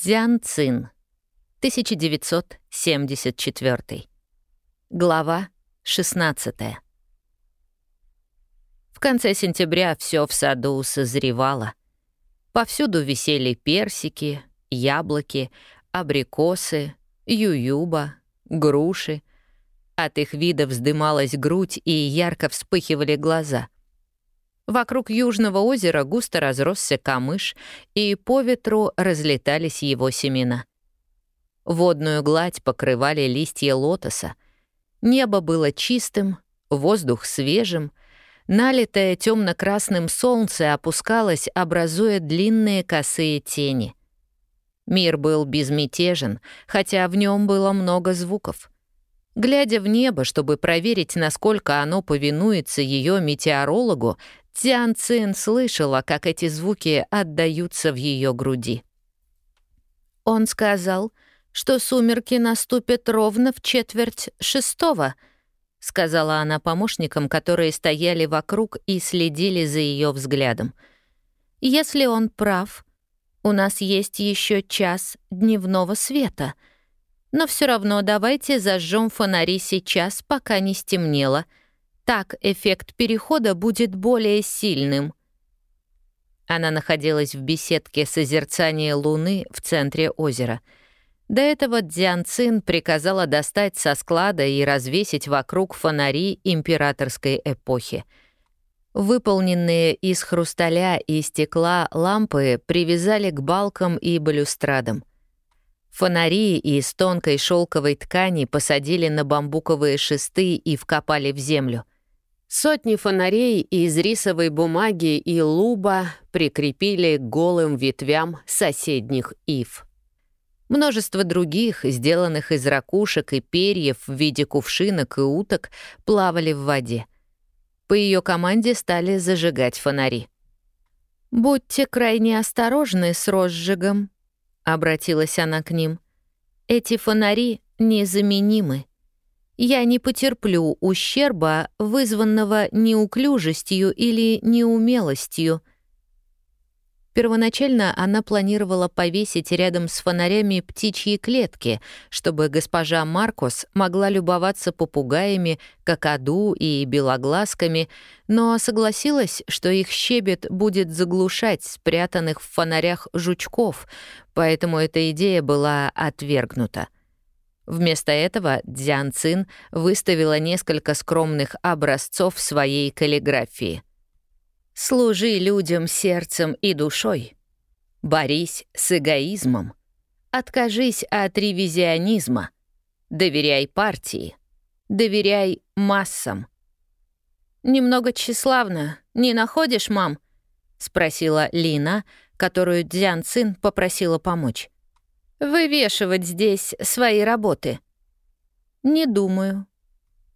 Дзян Цин, 1974. Глава 16. В конце сентября все в саду созревало. Повсюду висели персики, яблоки, абрикосы, ююба, груши. От их вида вздымалась грудь и ярко вспыхивали глаза. Вокруг южного озера густо разросся камыш, и по ветру разлетались его семена. Водную гладь покрывали листья лотоса. Небо было чистым, воздух свежим — Налитое темно-красным солнце опускалось, образуя длинные косые тени. Мир был безмятежен, хотя в нем было много звуков. Глядя в небо, чтобы проверить, насколько оно повинуется ее метеорологу, Тян Цин слышала, как эти звуки отдаются в ее груди. Он сказал, что сумерки наступят ровно в четверть шестого —— сказала она помощникам, которые стояли вокруг и следили за ее взглядом. «Если он прав, у нас есть еще час дневного света. Но все равно давайте зажжем фонари сейчас, пока не стемнело. Так эффект перехода будет более сильным». Она находилась в беседке созерцания Луны в центре озера — до этого Дзян Цин приказала достать со склада и развесить вокруг фонари императорской эпохи. Выполненные из хрусталя и стекла лампы привязали к балкам и балюстрадам. Фонари из тонкой шелковой ткани посадили на бамбуковые шесты и вкопали в землю. Сотни фонарей из рисовой бумаги и луба прикрепили к голым ветвям соседних ив. Множество других, сделанных из ракушек и перьев в виде кувшинок и уток, плавали в воде. По ее команде стали зажигать фонари. «Будьте крайне осторожны с розжигом», — обратилась она к ним. «Эти фонари незаменимы. Я не потерплю ущерба, вызванного неуклюжестью или неумелостью. Первоначально она планировала повесить рядом с фонарями птичьи клетки, чтобы госпожа Маркос могла любоваться попугаями, какаду и белоглазками, но согласилась, что их щебет будет заглушать спрятанных в фонарях жучков, поэтому эта идея была отвергнута. Вместо этого Дзян Цин выставила несколько скромных образцов своей каллиграфии — Служи людям сердцем и душой. Борись с эгоизмом. Откажись от ревизионизма. Доверяй партии. Доверяй массам. «Немного тщеславно, не находишь, мам?» — спросила Лина, которую Дзян Цин попросила помочь. «Вывешивать здесь свои работы». «Не думаю.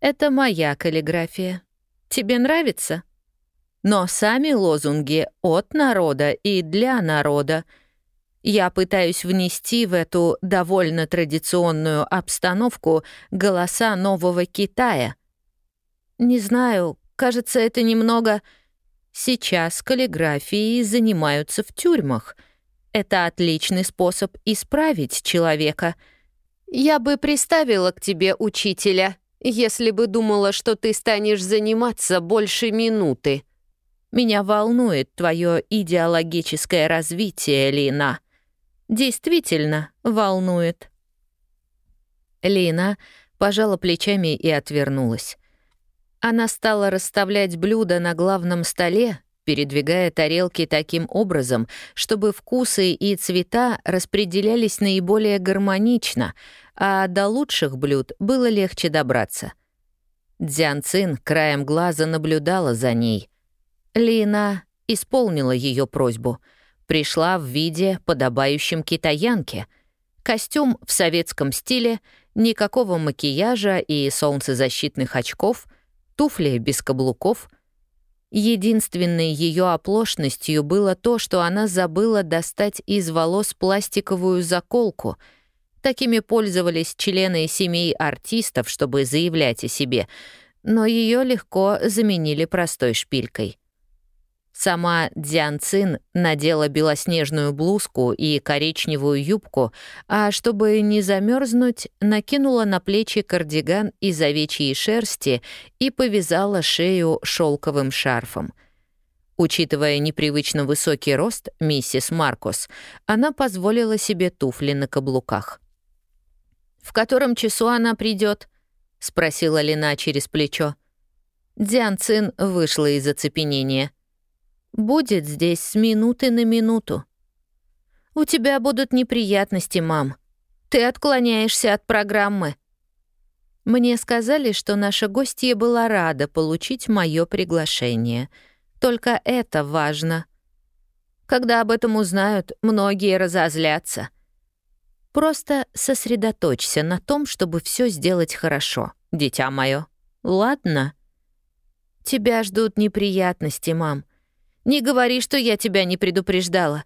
Это моя каллиграфия. Тебе нравится?» но сами лозунги от народа и для народа. Я пытаюсь внести в эту довольно традиционную обстановку голоса нового Китая. Не знаю, кажется, это немного... Сейчас каллиграфией занимаются в тюрьмах. Это отличный способ исправить человека. Я бы приставила к тебе учителя, если бы думала, что ты станешь заниматься больше минуты. Меня волнует твое идеологическое развитие, Лина. Действительно волнует. Лина пожала плечами и отвернулась. Она стала расставлять блюда на главном столе, передвигая тарелки таким образом, чтобы вкусы и цвета распределялись наиболее гармонично, а до лучших блюд было легче добраться. Дзян краем глаза наблюдала за ней. Лина исполнила ее просьбу. Пришла в виде, подобающем китаянке. Костюм в советском стиле, никакого макияжа и солнцезащитных очков, туфли без каблуков. Единственной ее оплошностью было то, что она забыла достать из волос пластиковую заколку. Такими пользовались члены семей артистов, чтобы заявлять о себе, но ее легко заменили простой шпилькой. Сама Дзян Цин надела белоснежную блузку и коричневую юбку, а чтобы не замерзнуть, накинула на плечи кардиган из овечьей шерсти и повязала шею шелковым шарфом. Учитывая непривычно высокий рост миссис Маркус, она позволила себе туфли на каблуках. «В котором часу она придет? спросила Лина через плечо. Дзян Цин вышла из оцепенения — Будет здесь с минуты на минуту. У тебя будут неприятности, мам. Ты отклоняешься от программы. Мне сказали, что наша гостья была рада получить мое приглашение. Только это важно. Когда об этом узнают, многие разозлятся. Просто сосредоточься на том, чтобы все сделать хорошо, дитя мое. Ладно? Тебя ждут неприятности, мам. Не говори, что я тебя не предупреждала».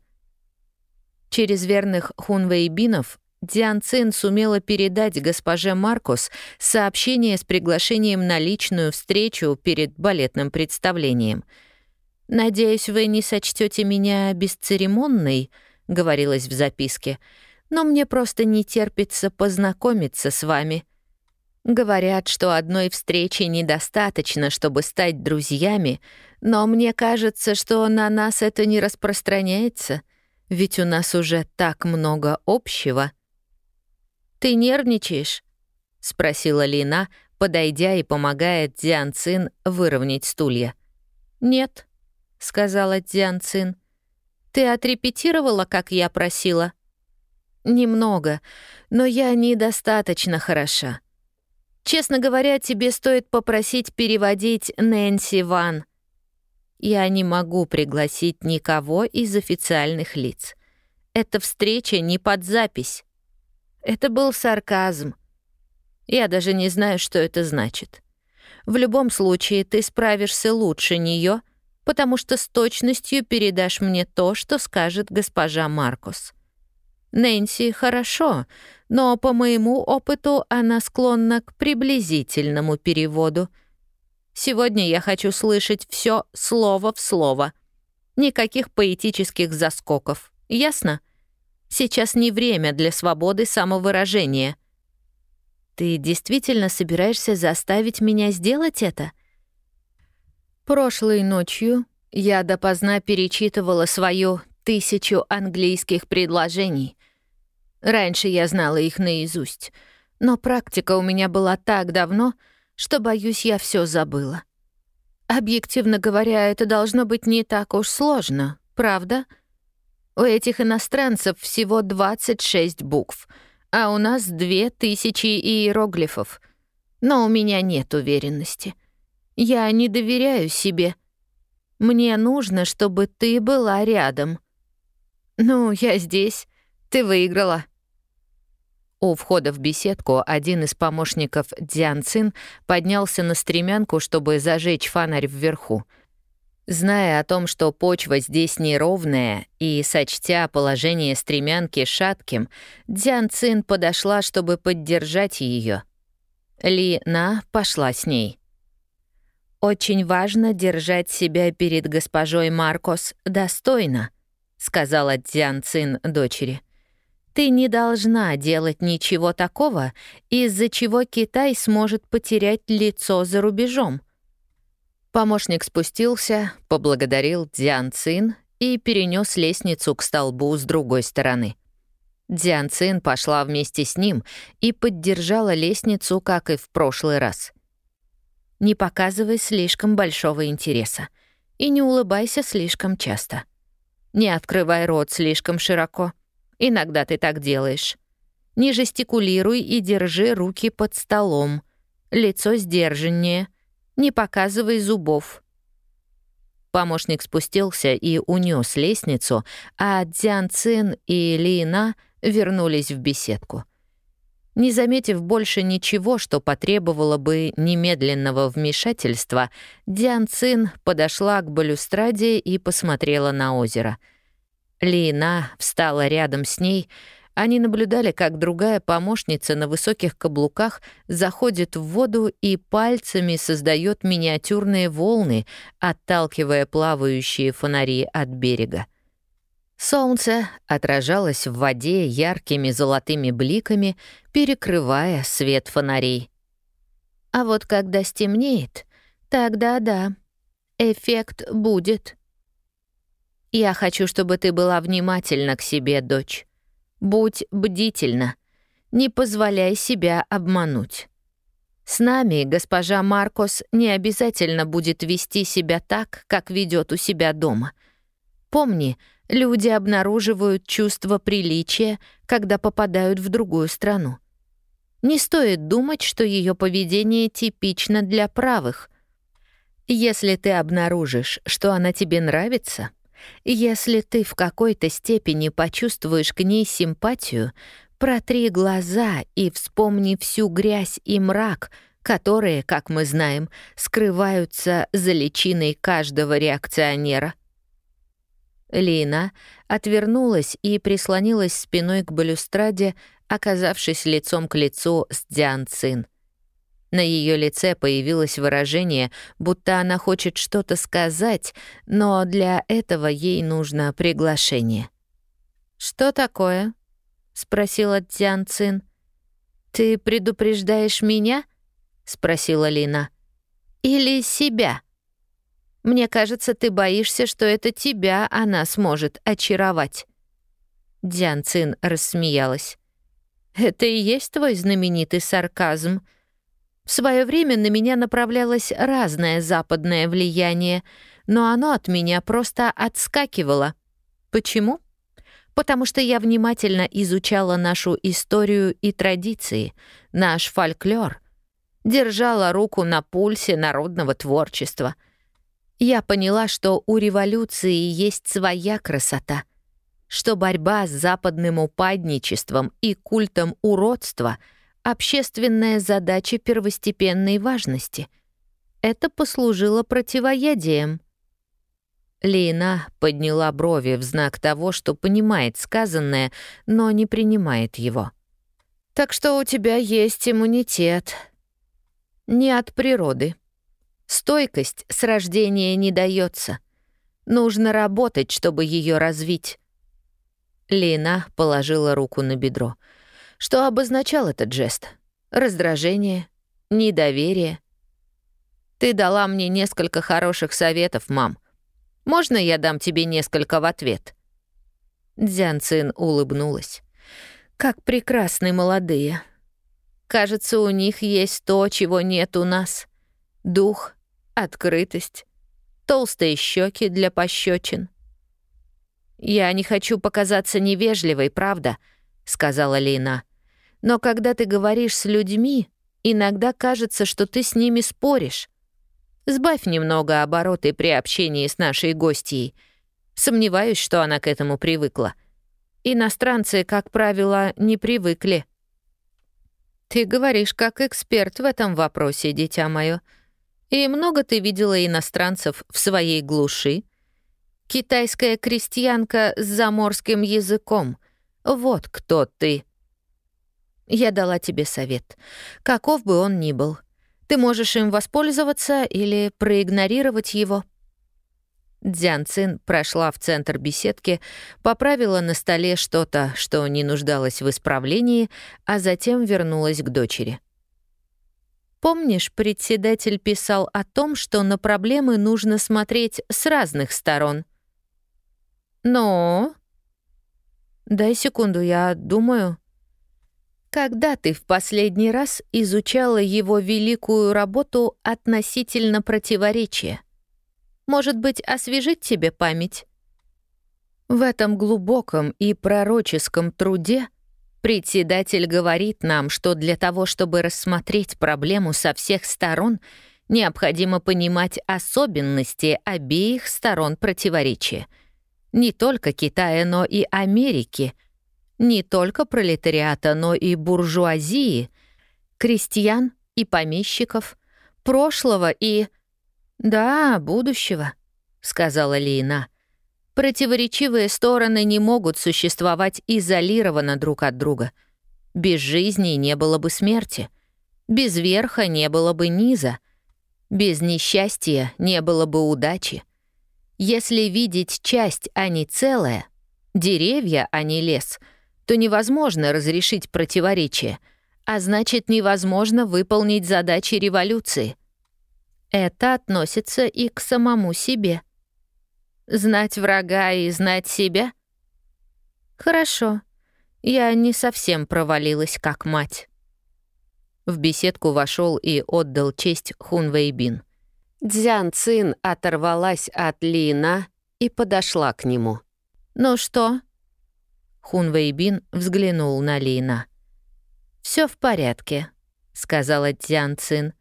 Через верных хунвейбинов Диан Цин сумела передать госпоже Маркус сообщение с приглашением на личную встречу перед балетным представлением. «Надеюсь, вы не сочтете меня бесцеремонной», — говорилось в записке, «но мне просто не терпится познакомиться с вами». Говорят, что одной встречи недостаточно, чтобы стать друзьями, но мне кажется, что на нас это не распространяется, ведь у нас уже так много общего. «Ты нервничаешь?» — спросила Лина, подойдя и помогая Дзян Цин выровнять стулья. «Нет», — сказала Дзян Цин. «Ты отрепетировала, как я просила?» «Немного, но я недостаточно хороша. Честно говоря, тебе стоит попросить переводить Нэнси Ван. Я не могу пригласить никого из официальных лиц. Эта встреча не под запись. Это был сарказм. Я даже не знаю, что это значит. В любом случае, ты справишься лучше нее, потому что с точностью передашь мне то, что скажет госпожа Маркус. Нэнси хорошо, но по моему опыту она склонна к приблизительному переводу. Сегодня я хочу слышать все слово в слово. Никаких поэтических заскоков. Ясно? Сейчас не время для свободы самовыражения. Ты действительно собираешься заставить меня сделать это? Прошлой ночью я допоздна перечитывала свою тысячу английских предложений. Раньше я знала их наизусть, но практика у меня была так давно, что, боюсь, я все забыла. Объективно говоря, это должно быть не так уж сложно, правда? У этих иностранцев всего 26 букв, а у нас 2000 иероглифов. Но у меня нет уверенности. Я не доверяю себе. Мне нужно, чтобы ты была рядом. Ну, я здесь. Ты выиграла. У входа в беседку один из помощников Дзян Цин поднялся на стремянку, чтобы зажечь фонарь вверху. Зная о том, что почва здесь неровная, и сочтя положение стремянки шатким, Дзян Цин подошла, чтобы поддержать ее. Ли На пошла с ней. «Очень важно держать себя перед госпожой Маркос достойно», — сказала Дзян Цин дочери. Ты не должна делать ничего такого, из-за чего Китай сможет потерять лицо за рубежом. Помощник спустился, поблагодарил Дзян Цин и перенес лестницу к столбу с другой стороны. Дзян Цин пошла вместе с ним и поддержала лестницу, как и в прошлый раз. Не показывай слишком большого интереса и не улыбайся слишком часто. Не открывай рот слишком широко — Иногда ты так делаешь. Не жестикулируй и держи руки под столом. Лицо сдержаннее. Не показывай зубов. Помощник спустился и унес лестницу, а Дзян Цин и Лина вернулись в беседку. Не заметив больше ничего, что потребовало бы немедленного вмешательства, Дзян Цин подошла к балюстраде и посмотрела на озеро — Лина встала рядом с ней, Они наблюдали, как другая помощница на высоких каблуках заходит в воду и пальцами создает миниатюрные волны, отталкивая плавающие фонари от берега. Солнце отражалось в воде яркими золотыми бликами, перекрывая свет фонарей. А вот когда стемнеет, тогда да, эффект будет. Я хочу, чтобы ты была внимательна к себе, дочь. Будь бдительна. Не позволяй себя обмануть. С нами госпожа Маркос не обязательно будет вести себя так, как ведет у себя дома. Помни, люди обнаруживают чувство приличия, когда попадают в другую страну. Не стоит думать, что ее поведение типично для правых. Если ты обнаружишь, что она тебе нравится, если ты в какой-то степени почувствуешь к ней симпатию, протри глаза и вспомни всю грязь и мрак, которые, как мы знаем, скрываются за личиной каждого реакционера. Лина отвернулась и прислонилась спиной к балюстраде, оказавшись лицом к лицу с Диан Цин. На ее лице появилось выражение, будто она хочет что-то сказать, но для этого ей нужно приглашение. «Что такое?» — спросила Дзян Цин. «Ты предупреждаешь меня?» — спросила Лина. «Или себя?» «Мне кажется, ты боишься, что это тебя она сможет очаровать». Дзян Цин рассмеялась. «Это и есть твой знаменитый сарказм», в свое время на меня направлялось разное западное влияние, но оно от меня просто отскакивало. Почему? Потому что я внимательно изучала нашу историю и традиции, наш фольклор, держала руку на пульсе народного творчества. Я поняла, что у революции есть своя красота, что борьба с западным упадничеством и культом уродства — общественная задача первостепенной важности. Это послужило противоядием. Лина подняла брови в знак того, что понимает сказанное, но не принимает его. «Так что у тебя есть иммунитет. Не от природы. Стойкость с рождения не дается. Нужно работать, чтобы ее развить». Лина положила руку на бедро. Что обозначал этот жест? Раздражение? Недоверие? Ты дала мне несколько хороших советов, мам. Можно я дам тебе несколько в ответ?» Дзян Цин улыбнулась. «Как прекрасны молодые. Кажется, у них есть то, чего нет у нас. Дух, открытость, толстые щеки для пощечин. Я не хочу показаться невежливой, правда?» — сказала Лина. «Но когда ты говоришь с людьми, иногда кажется, что ты с ними споришь. Сбавь немного обороты при общении с нашей гостьей. Сомневаюсь, что она к этому привыкла. Иностранцы, как правило, не привыкли». «Ты говоришь как эксперт в этом вопросе, дитя мое. И много ты видела иностранцев в своей глуши?» Китайская крестьянка с заморским языком — вот кто ты. Я дала тебе совет. Каков бы он ни был. Ты можешь им воспользоваться или проигнорировать его. Дзян Цин прошла в центр беседки, поправила на столе что-то, что не нуждалось в исправлении, а затем вернулась к дочери. Помнишь, председатель писал о том, что на проблемы нужно смотреть с разных сторон? Но Дай секунду, я думаю. Когда ты в последний раз изучала его великую работу относительно противоречия? Может быть, освежить тебе память? В этом глубоком и пророческом труде председатель говорит нам, что для того, чтобы рассмотреть проблему со всех сторон, необходимо понимать особенности обеих сторон противоречия — не только Китая, но и Америки, не только пролетариата, но и буржуазии, крестьян и помещиков, прошлого и... «Да, будущего», — сказала Лина. Противоречивые стороны не могут существовать изолированно друг от друга. Без жизни не было бы смерти. Без верха не было бы низа. Без несчастья не было бы удачи. Если видеть часть, а не целое, деревья, а не лес, то невозможно разрешить противоречие, а значит, невозможно выполнить задачи революции. Это относится и к самому себе. Знать врага и знать себя? Хорошо. Я не совсем провалилась как мать. В беседку вошел и отдал честь Хун Вэйбин. Дзян Цин оторвалась от Лина и подошла к нему. «Ну что?» Хун Вэйбин взглянул на Лина. Все в порядке», — сказала Дзян Цин.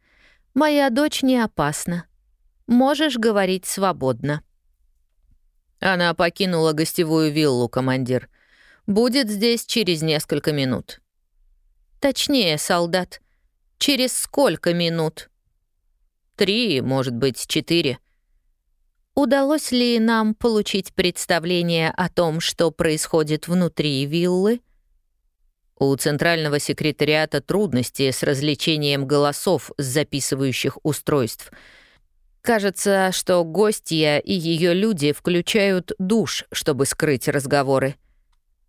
«Моя дочь не опасна. Можешь говорить свободно». Она покинула гостевую виллу, командир. Будет здесь через несколько минут. Точнее, солдат. Через сколько минут? Три, может быть, четыре. Удалось ли нам получить представление о том, что происходит внутри виллы? У центрального секретариата трудности с развлечением голосов с записывающих устройств — Кажется, что гостья и ее люди включают душ, чтобы скрыть разговоры.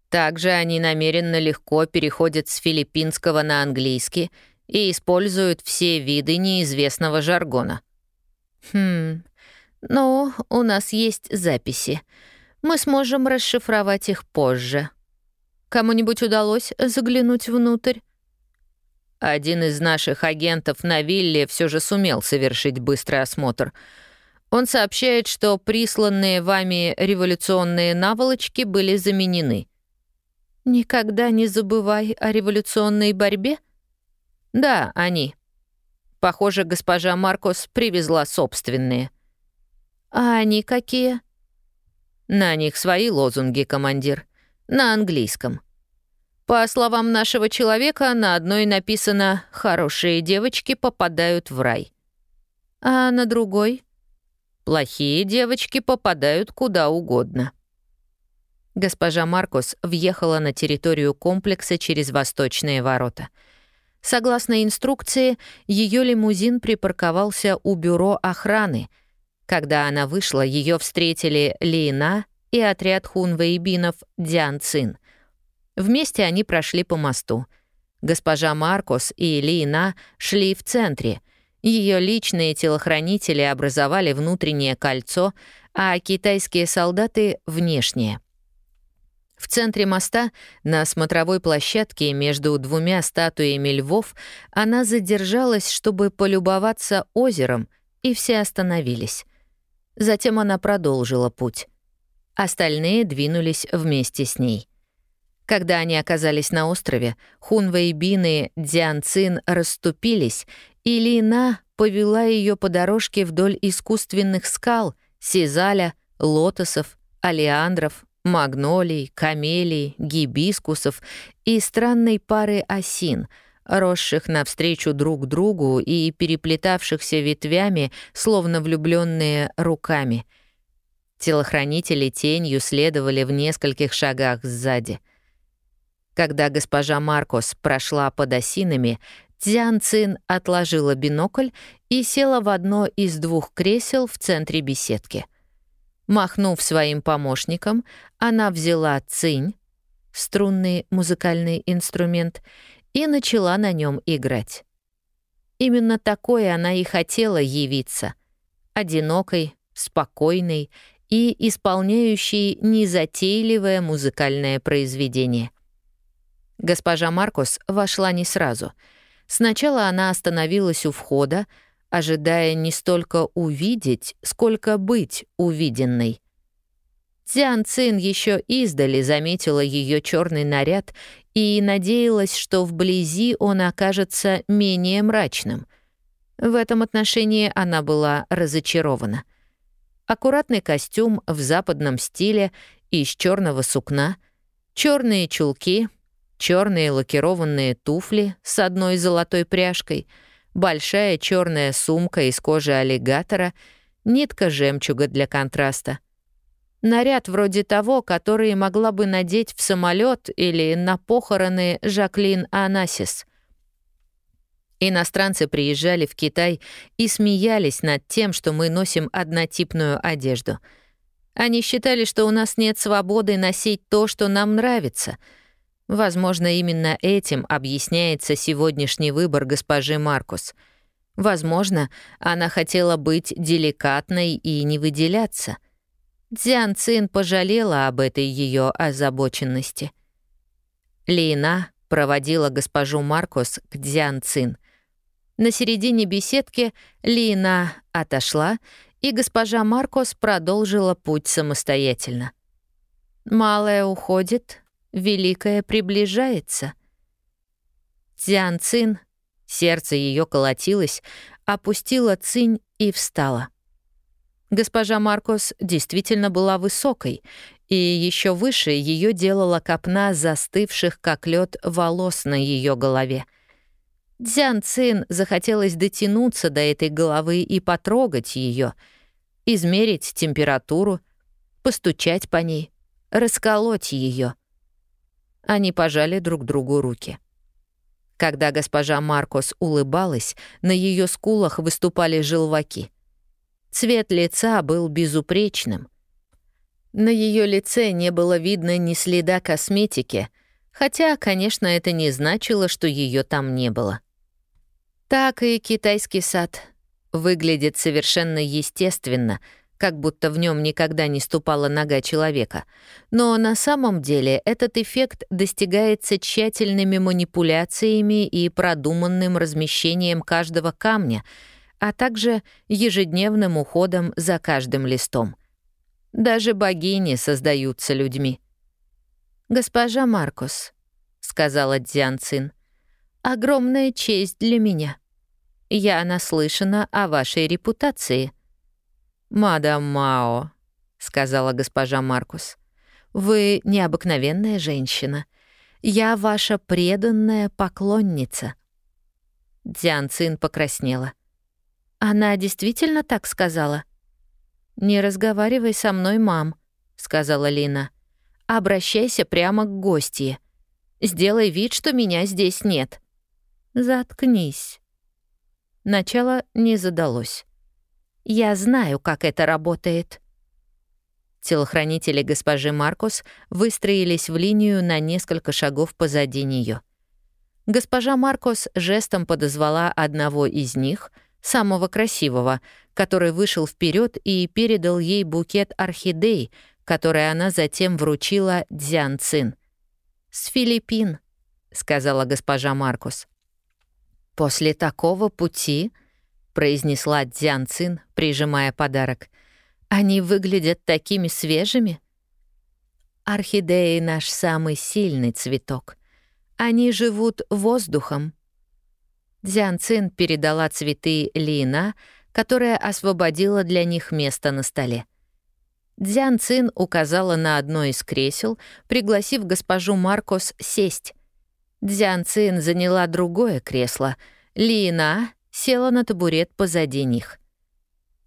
Также они намеренно легко переходят с филиппинского на английский и используют все виды неизвестного жаргона. Хм, ну, у нас есть записи. Мы сможем расшифровать их позже. Кому-нибудь удалось заглянуть внутрь? Один из наших агентов на вилле все же сумел совершить быстрый осмотр. Он сообщает, что присланные вами революционные наволочки были заменены. «Никогда не забывай о революционной борьбе?» «Да, они. Похоже, госпожа Маркос привезла собственные». «А они какие?» «На них свои лозунги, командир. На английском». По словам нашего человека, на одной написано «Хорошие девочки попадают в рай». А на другой? «Плохие девочки попадают куда угодно». Госпожа Маркус въехала на территорию комплекса через восточные ворота. Согласно инструкции, ее лимузин припарковался у бюро охраны. Когда она вышла, ее встретили Лина и отряд хунвейбинов Дзян Цин — Вместе они прошли по мосту. Госпожа Маркос и Лина шли в центре. Ее личные телохранители образовали внутреннее кольцо, а китайские солдаты — внешнее. В центре моста, на смотровой площадке между двумя статуями львов, она задержалась, чтобы полюбоваться озером, и все остановились. Затем она продолжила путь. Остальные двинулись вместе с ней. Когда они оказались на острове, Хунвейбин и Дзянцин расступились, и Лина повела ее по дорожке вдоль искусственных скал, сизаля, лотосов, алиандров, магнолий, камелий, гибискусов и странной пары осин, росших навстречу друг другу и переплетавшихся ветвями, словно влюбленные руками. Телохранители тенью следовали в нескольких шагах сзади — когда госпожа Маркос прошла под осинами, Цзян Цин отложила бинокль и села в одно из двух кресел в центре беседки. Махнув своим помощником, она взяла цинь, струнный музыкальный инструмент, и начала на нем играть. Именно такой она и хотела явиться. Одинокой, спокойной и исполняющей незатейливое музыкальное произведение. Госпожа Маркус вошла не сразу. Сначала она остановилась у входа, ожидая не столько увидеть, сколько быть увиденной. Цзян Цин еще издали заметила ее черный наряд и надеялась, что вблизи он окажется менее мрачным. В этом отношении она была разочарована. Аккуратный костюм в западном стиле из черного сукна, черные чулки, черные лакированные туфли с одной золотой пряжкой, большая черная сумка из кожи аллигатора, нитка жемчуга для контраста. Наряд вроде того, который могла бы надеть в самолет или на похороны Жаклин Анасис. Иностранцы приезжали в Китай и смеялись над тем, что мы носим однотипную одежду. Они считали, что у нас нет свободы носить то, что нам нравится. Возможно, именно этим объясняется сегодняшний выбор госпожи Маркус. Возможно, она хотела быть деликатной и не выделяться. Дзян Цин пожалела об этой ее озабоченности. Лина проводила госпожу Маркус к Дзян Цин — на середине беседки Лина отошла, и госпожа Маркос продолжила путь самостоятельно. «Малое уходит, великое приближается». Цзян Цин, сердце ее колотилось, опустила цинь и встала. Госпожа Маркос действительно была высокой, и еще выше ее делала копна застывших, как лед, волос на ее голове — Дзян Цин захотелось дотянуться до этой головы и потрогать ее, измерить температуру, постучать по ней, расколоть ее. Они пожали друг другу руки. Когда госпожа Маркос улыбалась, на ее скулах выступали желваки. Цвет лица был безупречным. На ее лице не было видно ни следа косметики, хотя, конечно, это не значило, что ее там не было. Так и китайский сад выглядит совершенно естественно, как будто в нем никогда не ступала нога человека. Но на самом деле этот эффект достигается тщательными манипуляциями и продуманным размещением каждого камня, а также ежедневным уходом за каждым листом. Даже богини создаются людьми. «Госпожа Маркус», — сказала Дзян Цин, огромная честь для меня. Я наслышана о вашей репутации». «Мадам Мао», — сказала госпожа Маркус, — «вы необыкновенная женщина. Я ваша преданная поклонница». Дзян Цин покраснела. «Она действительно так сказала?» «Не разговаривай со мной, мам», — сказала Лина. «Обращайся прямо к гостье. Сделай вид, что меня здесь нет». «Заткнись». Начало не задалось. «Я знаю, как это работает». Телохранители госпожи Маркус выстроились в линию на несколько шагов позади нее. Госпожа Маркус жестом подозвала одного из них, самого красивого, который вышел вперед и передал ей букет орхидей, который она затем вручила Дзян Цин. «С Филиппин», — сказала госпожа Маркус. «После такого пути», — произнесла Дзян Цин, прижимая подарок, «они выглядят такими свежими». Орхидеи — наш самый сильный цветок. Они живут воздухом. Дзян Цин передала цветы Лина, которая освободила для них место на столе. Дзян Цин указала на одно из кресел, пригласив госпожу Маркос сесть. Дзян Цин заняла другое кресло. Лина села на табурет позади них.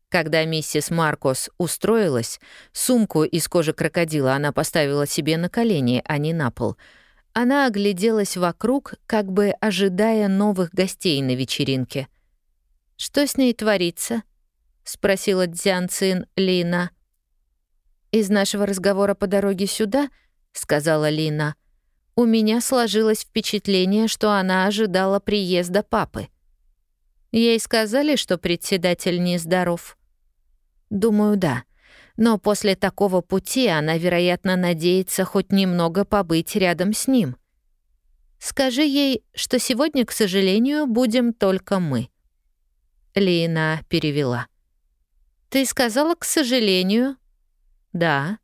Когда миссис Маркос устроилась, сумку из кожи крокодила она поставила себе на колени, а не на пол. Она огляделась вокруг, как бы ожидая новых гостей на вечеринке. «Что с ней творится?» — спросила Дзян Цин Лина. «Из нашего разговора по дороге сюда», — сказала Лина, — у меня сложилось впечатление, что она ожидала приезда папы. Ей сказали, что председатель нездоров. Думаю, да. Но после такого пути она, вероятно, надеется хоть немного побыть рядом с ним. Скажи ей, что сегодня, к сожалению, будем только мы. Лина перевела. «Ты сказала, к сожалению?» «Да».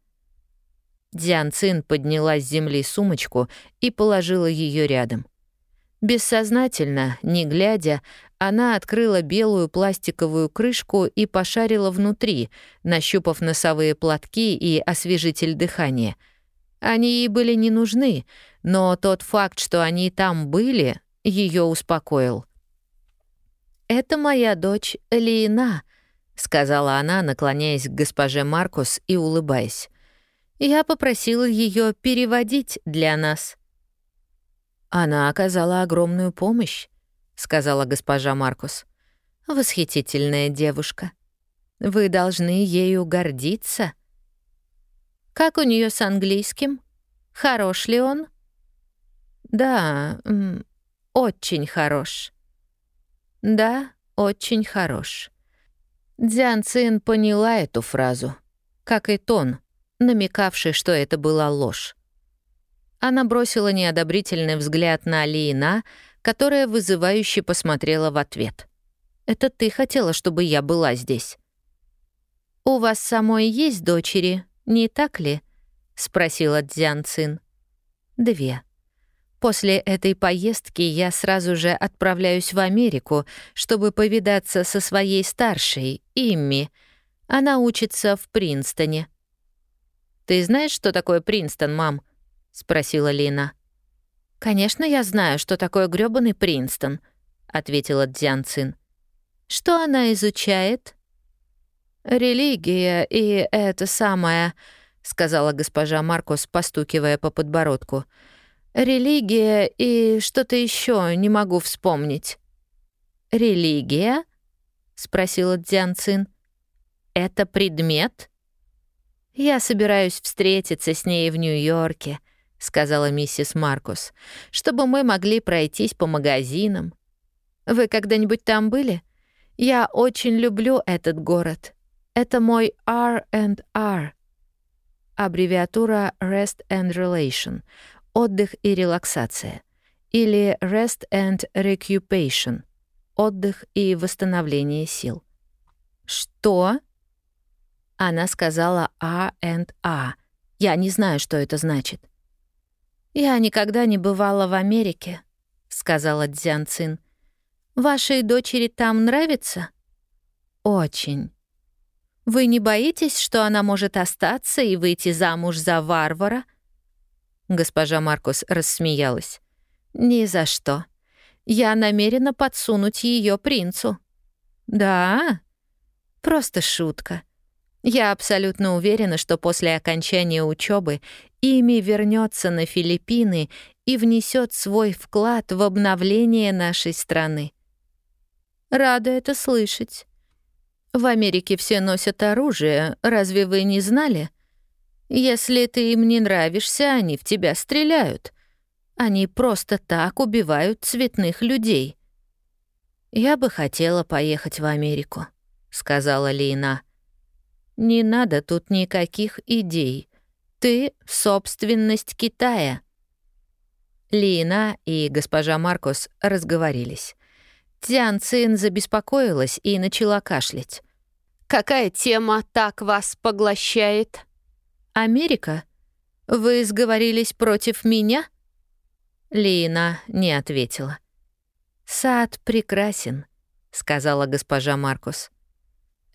Дзян Цин подняла с земли сумочку и положила ее рядом. Бессознательно, не глядя, она открыла белую пластиковую крышку и пошарила внутри, нащупав носовые платки и освежитель дыхания. Они ей были не нужны, но тот факт, что они там были, ее успокоил. «Это моя дочь Лиина», — сказала она, наклоняясь к госпоже Маркус и улыбаясь. Я попросила ее переводить для нас». «Она оказала огромную помощь», — сказала госпожа Маркус. «Восхитительная девушка. Вы должны ею гордиться». «Как у нее с английским? Хорош ли он?» «Да, очень хорош». «Да, очень хорош». Дзян Цин поняла эту фразу, как и тон, намекавший, что это была ложь. Она бросила неодобрительный взгляд на Лиина, которая вызывающе посмотрела в ответ. «Это ты хотела, чтобы я была здесь?» «У вас самой есть дочери, не так ли?» — спросила Дзян Цин. «Две. После этой поездки я сразу же отправляюсь в Америку, чтобы повидаться со своей старшей, Имми. Она учится в Принстоне». «Ты знаешь, что такое Принстон, мам?» — спросила Лина. «Конечно, я знаю, что такое грёбаный Принстон», — ответила Дзян Цин. «Что она изучает?» «Религия и это самое», — сказала госпожа Маркус, постукивая по подбородку. «Религия и что-то еще не могу вспомнить». «Религия?» — спросила Дзян Цин. «Это предмет?» «Я собираюсь встретиться с ней в Нью-Йорке», — сказала миссис Маркус, «чтобы мы могли пройтись по магазинам. Вы когда-нибудь там были? Я очень люблю этот город. Это мой R&R. Аббревиатура Rest and Relation — отдых и релаксация. Или Rest and Recuperation — отдых и восстановление сил. «Что?» Она сказала «А&А». Я не знаю, что это значит. «Я никогда не бывала в Америке», — сказала Дзян Цин. «Вашей дочери там нравится?» «Очень». «Вы не боитесь, что она может остаться и выйти замуж за варвара?» Госпожа Маркус рассмеялась. «Ни за что. Я намерена подсунуть ее принцу». «Да?» «Просто шутка. Я абсолютно уверена, что после окончания учебы Ими вернется на Филиппины и внесет свой вклад в обновление нашей страны. Рада это слышать. В Америке все носят оружие, разве вы не знали? Если ты им не нравишься, они в тебя стреляют. Они просто так убивают цветных людей. «Я бы хотела поехать в Америку», — сказала Лина. Не надо тут никаких идей. Ты — собственность Китая». Лина и госпожа Маркус разговорились. Тян Цин забеспокоилась и начала кашлять. «Какая тема так вас поглощает?» «Америка? Вы сговорились против меня?» Лина не ответила. «Сад прекрасен», — сказала госпожа Маркус.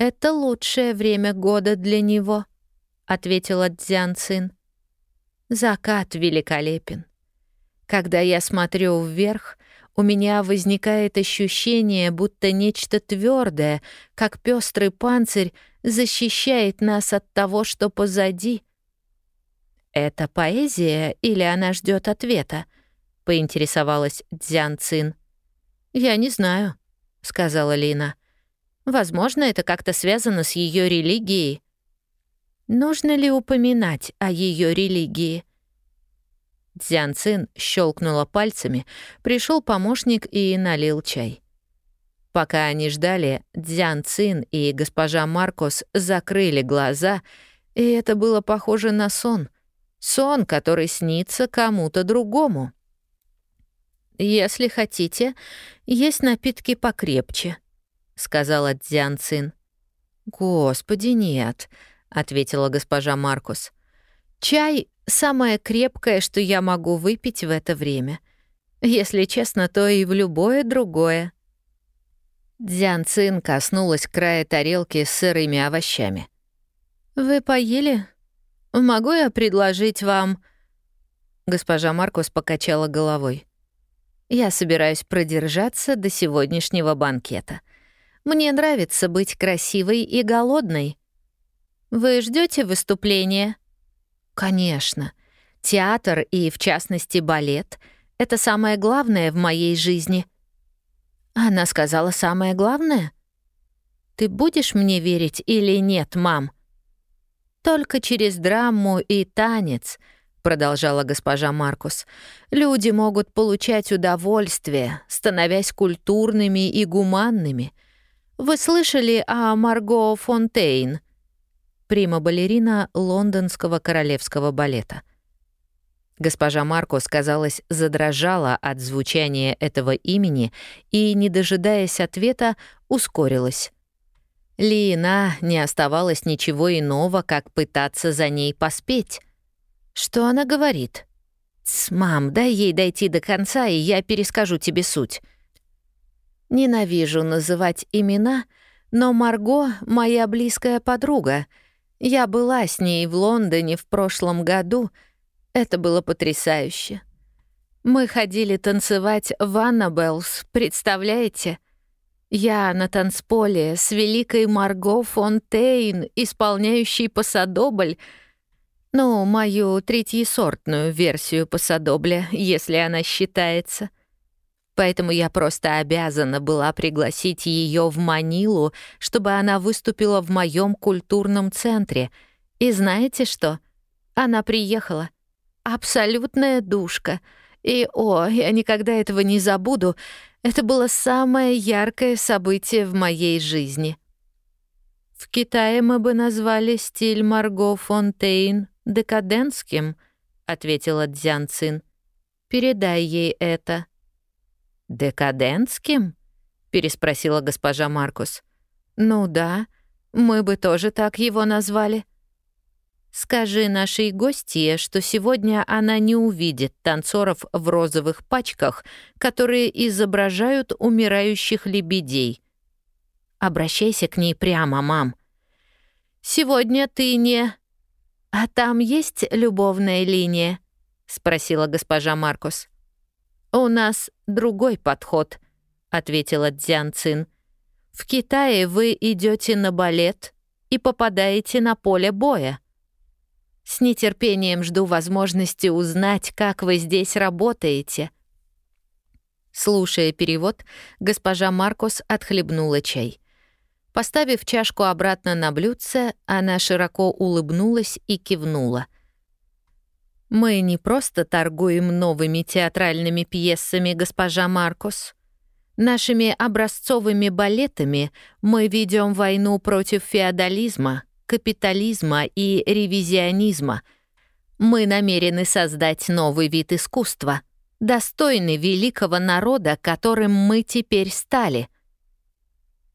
Это лучшее время года для него, ответила Дзян Цин. Закат великолепен. Когда я смотрю вверх, у меня возникает ощущение, будто нечто твердое, как пестрый панцирь, защищает нас от того, что позади. Это поэзия или она ждет ответа? поинтересовалась Дзян Цин. Я не знаю, сказала Лина. Возможно, это как-то связано с ее религией. Нужно ли упоминать о ее религии? Дзян Цин щелкнула пальцами, пришел помощник и налил чай. Пока они ждали, Дзян Цин и госпожа Маркос закрыли глаза, и это было похоже на сон. Сон, который снится кому-то другому. «Если хотите, есть напитки покрепче», сказала Дзян Цин. «Господи, нет», — ответила госпожа Маркус. «Чай — самое крепкое, что я могу выпить в это время. Если честно, то и в любое другое». Дзян Цин коснулась края тарелки с сырыми овощами. «Вы поели? Могу я предложить вам...» Госпожа Маркус покачала головой. «Я собираюсь продержаться до сегодняшнего банкета. Мне нравится быть красивой и голодной. Вы ждете выступления? Конечно. Театр и, в частности, балет — это самое главное в моей жизни. Она сказала самое главное? Ты будешь мне верить или нет, мам? Только через драму и танец —— продолжала госпожа Маркус, «люди могут получать удовольствие, становясь культурными и гуманными. Вы слышали о Марго Фонтейн?» Прима-балерина лондонского королевского балета. Госпожа Маркус, казалось, задрожала от звучания этого имени и, не дожидаясь ответа, ускорилась. Лина не оставалось ничего иного, как пытаться за ней поспеть. Что она говорит? «Тс, мам, дай ей дойти до конца, и я перескажу тебе суть». Ненавижу называть имена, но Марго — моя близкая подруга. Я была с ней в Лондоне в прошлом году. Это было потрясающе. Мы ходили танцевать в Аннабеллс, представляете? Я на танцполе с великой Марго Фонтейн, исполняющей посадобль — ну, мою третьесортную версию посадобля, если она считается. Поэтому я просто обязана была пригласить ее в Манилу, чтобы она выступила в моем культурном центре. И знаете что? Она приехала. Абсолютная душка. И, о, я никогда этого не забуду. Это было самое яркое событие в моей жизни. В Китае мы бы назвали стиль Марго Фонтейн «Декадентским», — ответила Дзян Цин. «Передай ей это». «Декадентским?» — переспросила госпожа Маркус. «Ну да, мы бы тоже так его назвали». «Скажи нашей гостье, что сегодня она не увидит танцоров в розовых пачках, которые изображают умирающих лебедей. Обращайся к ней прямо, мам. Сегодня ты не...» «А там есть любовная линия?» — спросила госпожа Маркус. «У нас другой подход», — ответила Дзян Цин. «В Китае вы идете на балет и попадаете на поле боя. С нетерпением жду возможности узнать, как вы здесь работаете». Слушая перевод, госпожа Маркус отхлебнула чай. Поставив чашку обратно на блюдце, она широко улыбнулась и кивнула. «Мы не просто торгуем новыми театральными пьесами, госпожа Маркус. Нашими образцовыми балетами мы ведем войну против феодализма, капитализма и ревизионизма. Мы намерены создать новый вид искусства, достойный великого народа, которым мы теперь стали —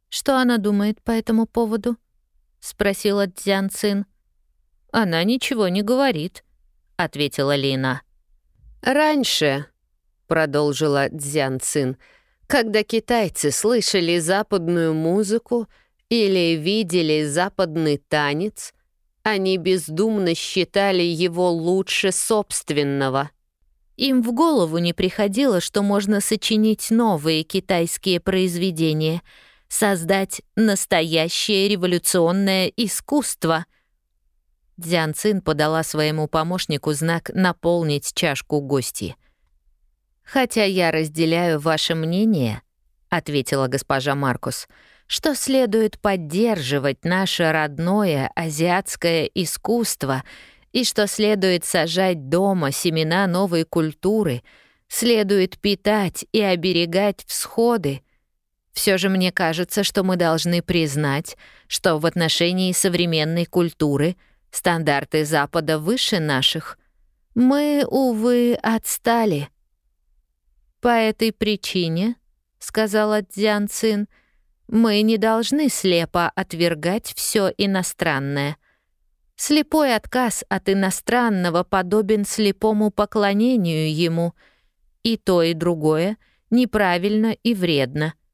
«Что она думает по этому поводу?» — спросила Дзян Цин. «Она ничего не говорит», — ответила Лина. «Раньше», — продолжила Дзян Цин, «когда китайцы слышали западную музыку или видели западный танец, они бездумно считали его лучше собственного». Им в голову не приходило, что можно сочинить новые китайские произведения — создать настоящее революционное искусство. Дзян Цин подала своему помощнику знак «наполнить чашку гости». «Хотя я разделяю ваше мнение», — ответила госпожа Маркус, «что следует поддерживать наше родное азиатское искусство и что следует сажать дома семена новой культуры, следует питать и оберегать всходы, все же мне кажется, что мы должны признать, что в отношении современной культуры стандарты Запада выше наших. Мы, увы, отстали. По этой причине, — сказала Дзян Цин, — мы не должны слепо отвергать все иностранное. Слепой отказ от иностранного подобен слепому поклонению ему. И то, и другое неправильно и вредно —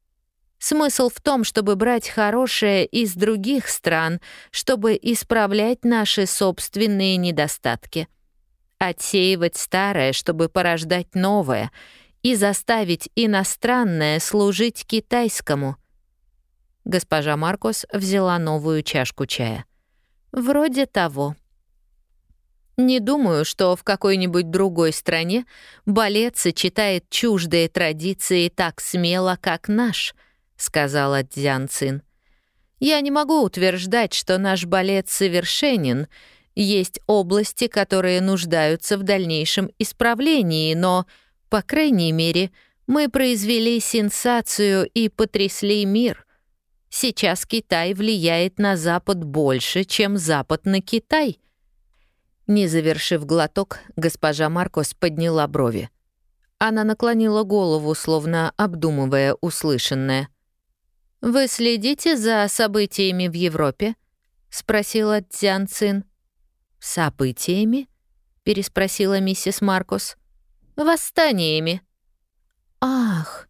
Смысл в том, чтобы брать хорошее из других стран, чтобы исправлять наши собственные недостатки. Отсеивать старое, чтобы порождать новое, и заставить иностранное служить китайскому. Госпожа Маркос взяла новую чашку чая. «Вроде того». Не думаю, что в какой-нибудь другой стране балет сочетает чуждые традиции так смело, как наш, сказала Дзян Цин. Я не могу утверждать, что наш балет совершенен. Есть области, которые нуждаются в дальнейшем исправлении, но, по крайней мере, мы произвели сенсацию и потрясли мир. Сейчас Китай влияет на Запад больше, чем Запад на Китай. Не завершив глоток, госпожа Маркос подняла брови. Она наклонила голову, словно обдумывая услышанное. «Вы следите за событиями в Европе?» — спросила Цзян Цин. «Событиями?» — переспросила миссис Маркус. «Восстаниями». «Ах!»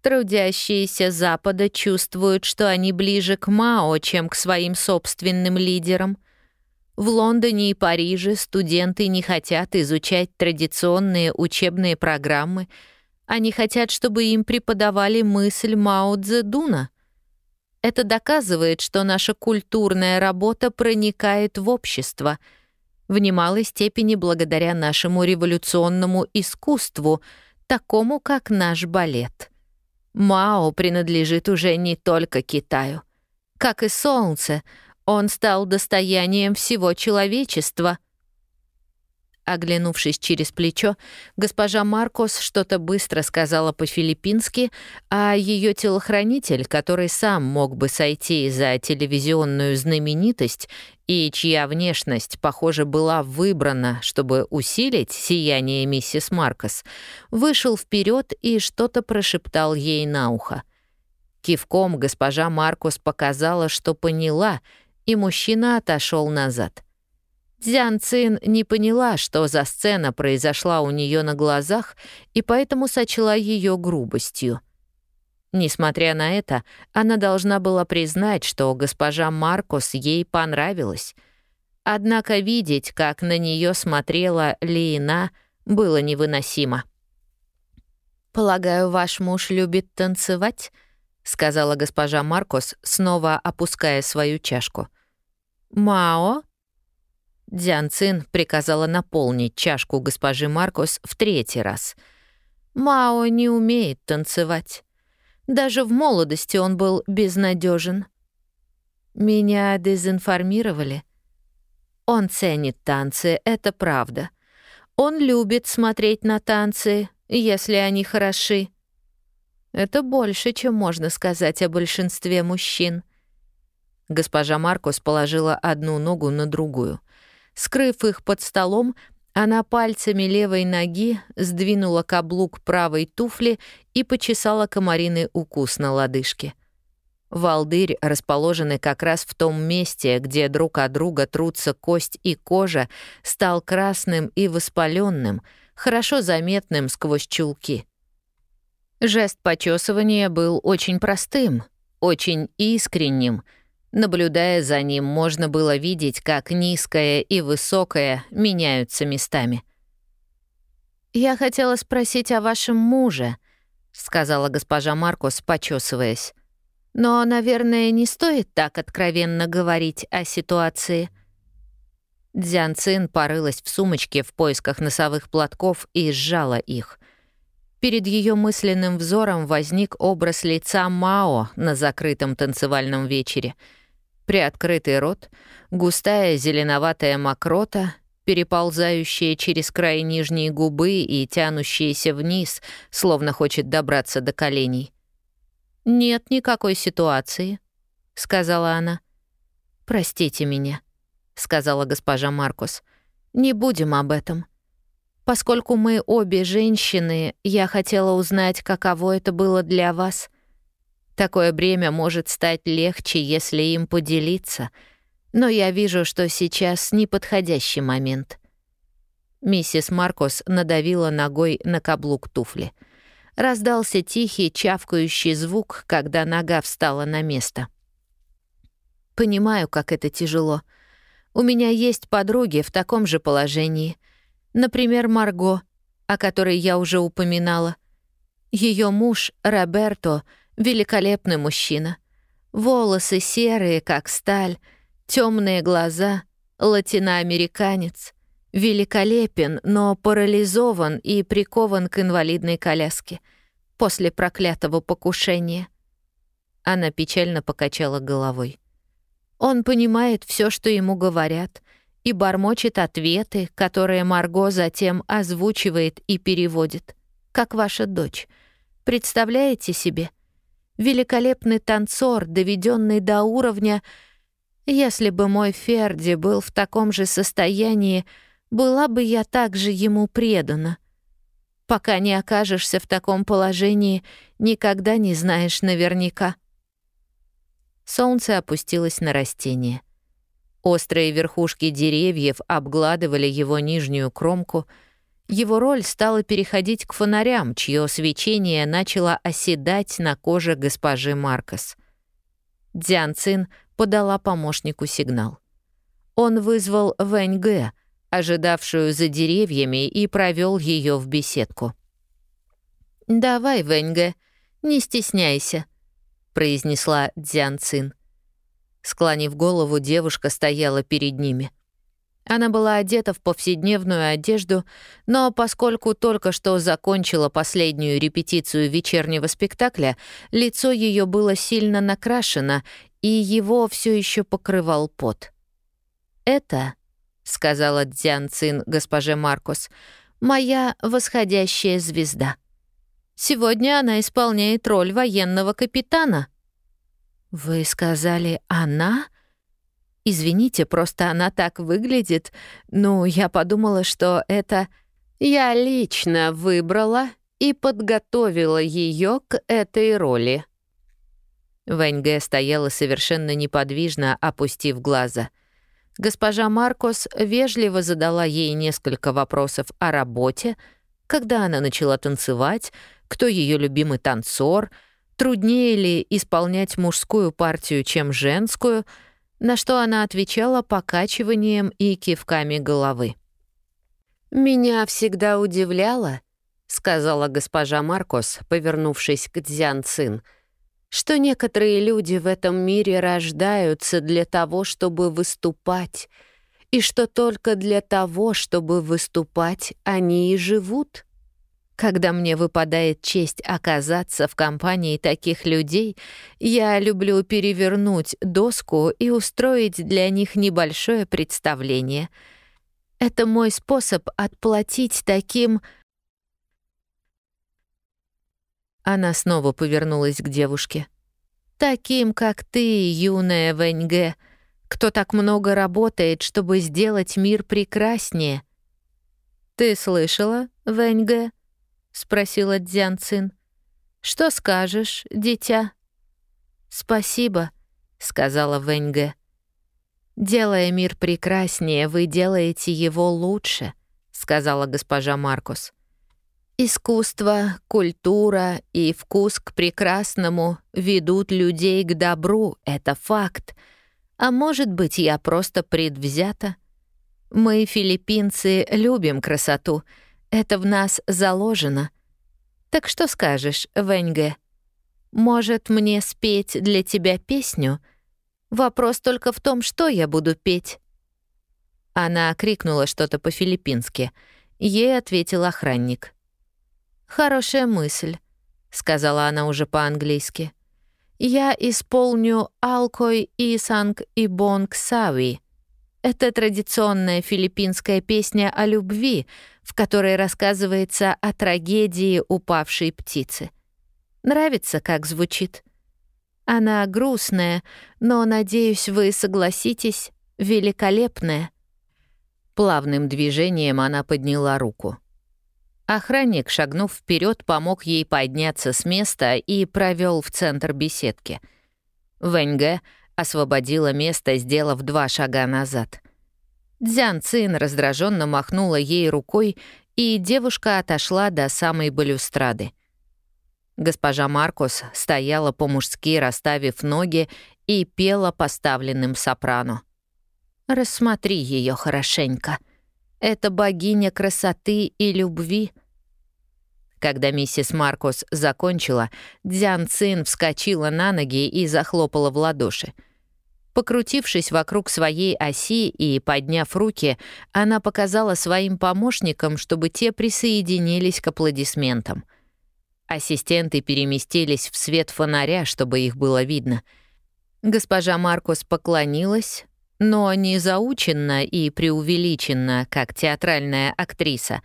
Трудящиеся Запада чувствуют, что они ближе к Мао, чем к своим собственным лидерам. В Лондоне и Париже студенты не хотят изучать традиционные учебные программы — они хотят, чтобы им преподавали мысль Мао Цзэдуна. Это доказывает, что наша культурная работа проникает в общество, в немалой степени благодаря нашему революционному искусству, такому как наш балет. Мао принадлежит уже не только Китаю. Как и солнце, он стал достоянием всего человечества — Оглянувшись через плечо, госпожа Маркос что-то быстро сказала по-филиппински, а ее телохранитель, который сам мог бы сойти за телевизионную знаменитость и чья внешность, похоже, была выбрана, чтобы усилить сияние миссис Маркос, вышел вперед и что-то прошептал ей на ухо. Кивком госпожа Маркос показала, что поняла, и мужчина отошел назад. Дзян Цин не поняла, что за сцена произошла у нее на глазах, и поэтому сочла ее грубостью. Несмотря на это, она должна была признать, что госпожа Маркос ей понравилась. Однако видеть, как на нее смотрела Лиина, было невыносимо. «Полагаю, ваш муж любит танцевать?» — сказала госпожа Маркос, снова опуская свою чашку. «Мао?» Дзян приказала наполнить чашку госпожи Маркос в третий раз. Мао не умеет танцевать. Даже в молодости он был безнадежен. Меня дезинформировали. Он ценит танцы, это правда. Он любит смотреть на танцы, если они хороши. Это больше, чем можно сказать о большинстве мужчин. Госпожа Маркос положила одну ногу на другую. Скрыв их под столом, она пальцами левой ноги сдвинула каблук правой туфли и почесала комариный укус на лодыжке. Волдырь, расположенный как раз в том месте, где друг от друга трутся кость и кожа, стал красным и воспаленным, хорошо заметным сквозь чулки. Жест почесывания был очень простым, очень искренним — Наблюдая за ним, можно было видеть, как низкое и высокое меняются местами. «Я хотела спросить о вашем муже», — сказала госпожа Маркус, почесываясь. «Но, наверное, не стоит так откровенно говорить о ситуации». Дзян Цин порылась в сумочке в поисках носовых платков и сжала их. Перед ее мысленным взором возник образ лица Мао на закрытом танцевальном вечере — приоткрытый рот, густая зеленоватая мокрота, переползающая через край нижней губы и тянущаяся вниз, словно хочет добраться до коленей. «Нет никакой ситуации», — сказала она. «Простите меня», — сказала госпожа Маркус. «Не будем об этом. Поскольку мы обе женщины, я хотела узнать, каково это было для вас — Такое бремя может стать легче, если им поделиться, но я вижу, что сейчас неподходящий момент. Миссис Маркос надавила ногой на каблук туфли. Раздался тихий чавкающий звук, когда нога встала на место. Понимаю, как это тяжело. У меня есть подруги в таком же положении. Например, Марго, о которой я уже упоминала. Ее муж, Роберто, — Великолепный мужчина. Волосы серые, как сталь, темные глаза, латиноамериканец. великолепен, но парализован и прикован к инвалидной коляске после проклятого покушения. Она печально покачала головой. Он понимает все, что ему говорят, и бормочет ответы, которые Марго затем озвучивает и переводит, как ваша дочь. Представляете себе? Великолепный танцор, доведенный до уровня... Если бы мой Ферди был в таком же состоянии, была бы я также ему предана. Пока не окажешься в таком положении, никогда не знаешь наверняка. Солнце опустилось на растение. Острые верхушки деревьев обгладывали его нижнюю кромку. Его роль стала переходить к фонарям, чье свечение начало оседать на коже госпожи Маркос. Дзян Цин подала помощнику сигнал. Он вызвал Вэнь Гэ, ожидавшую за деревьями, и провел ее в беседку. «Давай, Вэнь Гэ, не стесняйся», произнесла Дзян Цин. Склонив голову, девушка стояла перед ними. Она была одета в повседневную одежду, но поскольку только что закончила последнюю репетицию вечернего спектакля, лицо ее было сильно накрашено, и его все еще покрывал пот. «Это», — сказала Дзян Цин госпоже Маркус, — «моя восходящая звезда». Сегодня она исполняет роль военного капитана». «Вы сказали «она»?» «Извините, просто она так выглядит. Ну, я подумала, что это...» «Я лично выбрала и подготовила ее к этой роли». Вэньге стояла совершенно неподвижно, опустив глаза. Госпожа Маркос вежливо задала ей несколько вопросов о работе, когда она начала танцевать, кто ее любимый танцор, труднее ли исполнять мужскую партию, чем женскую, на что она отвечала покачиванием и кивками головы. «Меня всегда удивляло», — сказала госпожа Маркос, повернувшись к Дзян Цин, «что некоторые люди в этом мире рождаются для того, чтобы выступать, и что только для того, чтобы выступать, они и живут». Когда мне выпадает честь оказаться в компании таких людей, я люблю перевернуть доску и устроить для них небольшое представление. Это мой способ отплатить таким... Она снова повернулась к девушке. «Таким, как ты, юная Вэньге, кто так много работает, чтобы сделать мир прекраснее». «Ты слышала, Вэньге?» — спросила Дзян Цин. «Что скажешь, дитя?» «Спасибо», — сказала Вэньге. «Делая мир прекраснее, вы делаете его лучше», — сказала госпожа Маркус. «Искусство, культура и вкус к прекрасному ведут людей к добру, это факт. А может быть, я просто предвзята? Мы, филиппинцы, любим красоту — это в нас заложено. Так что скажешь, Венге? Может, мне спеть для тебя песню? Вопрос только в том, что я буду петь». Она крикнула что-то по-филиппински. Ей ответил охранник. «Хорошая мысль», — сказала она уже по-английски. «Я исполню «Алкой и санг и бонг сави». Это традиционная филиппинская песня о любви, в которой рассказывается о трагедии упавшей птицы. Нравится, как звучит? Она грустная, но, надеюсь, вы согласитесь, великолепная. Плавным движением она подняла руку. Охранник, шагнув вперед, помог ей подняться с места и провел в центр беседки. Вэньге освободила место, сделав два шага назад. Дзян Цин раздраженно махнула ей рукой, и девушка отошла до самой балюстрады. Госпожа Маркус стояла по-мужски, расставив ноги, и пела поставленным сопрано. «Рассмотри ее хорошенько. Это богиня красоты и любви». Когда миссис Маркус закончила, Дзян Цин вскочила на ноги и захлопала в ладоши — Покрутившись вокруг своей оси и подняв руки, она показала своим помощникам, чтобы те присоединились к аплодисментам. Ассистенты переместились в свет фонаря, чтобы их было видно. Госпожа Маркус поклонилась, но не заученно и преувеличенно, как театральная актриса,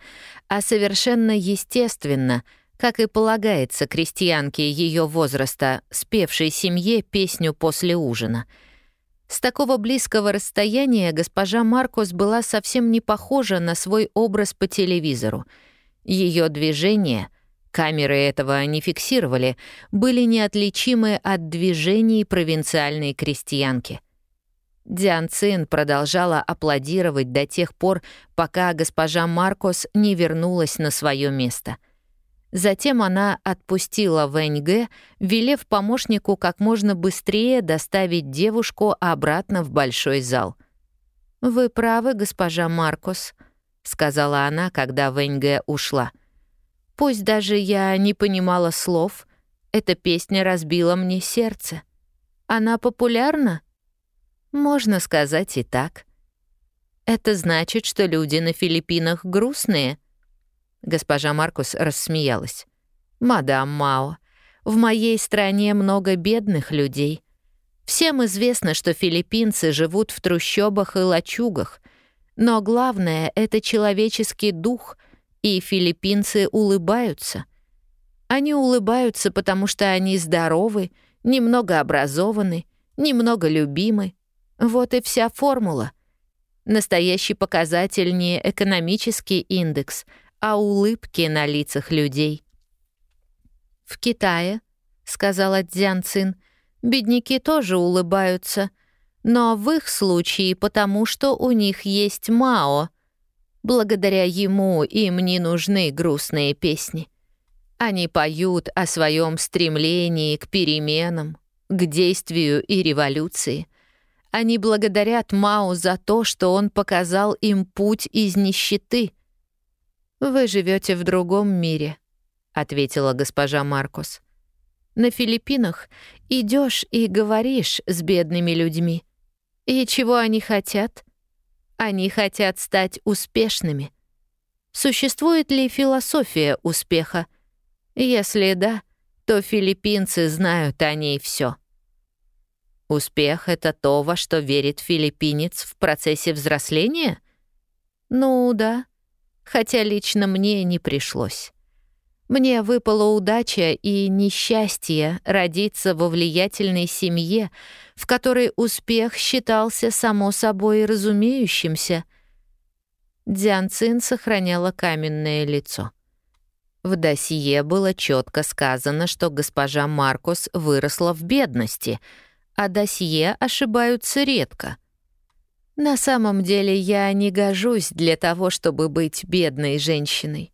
а совершенно естественно, как и полагается крестьянке ее возраста, спевшей семье песню после ужина — с такого близкого расстояния госпожа Маркос была совсем не похожа на свой образ по телевизору. Ее движения, камеры этого не фиксировали, были неотличимы от движений провинциальной крестьянки. Диан Цин продолжала аплодировать до тех пор, пока госпожа Маркос не вернулась на свое место — Затем она отпустила Вэньге, велев помощнику как можно быстрее доставить девушку обратно в большой зал. «Вы правы, госпожа Маркус», — сказала она, когда Вэньге ушла. «Пусть даже я не понимала слов, эта песня разбила мне сердце. Она популярна?» «Можно сказать и так». «Это значит, что люди на Филиппинах грустные?» Госпожа Маркус рассмеялась. «Мадам Мао, в моей стране много бедных людей. Всем известно, что филиппинцы живут в трущобах и лачугах. Но главное — это человеческий дух, и филиппинцы улыбаются. Они улыбаются, потому что они здоровы, немного образованы, немного любимы. Вот и вся формула. Настоящий показатель не экономический индекс — а улыбки на лицах людей. «В Китае», — сказала Дзян Цин, — «бедняки тоже улыбаются, но в их случае потому, что у них есть Мао. Благодаря ему им не нужны грустные песни. Они поют о своем стремлении к переменам, к действию и революции. Они благодарят Мао за то, что он показал им путь из нищеты — «Вы живете в другом мире», — ответила госпожа Маркус. «На Филиппинах идешь и говоришь с бедными людьми. И чего они хотят? Они хотят стать успешными. Существует ли философия успеха? Если да, то филиппинцы знают о ней все. Успех — это то, во что верит филиппинец в процессе взросления? Ну да, хотя лично мне не пришлось. Мне выпала удача и несчастье родиться во влиятельной семье, в которой успех считался само собой разумеющимся. Дзян Цин сохраняла каменное лицо. В досье было четко сказано, что госпожа Маркус выросла в бедности, а досье ошибаются редко. На самом деле я не гожусь для того, чтобы быть бедной женщиной.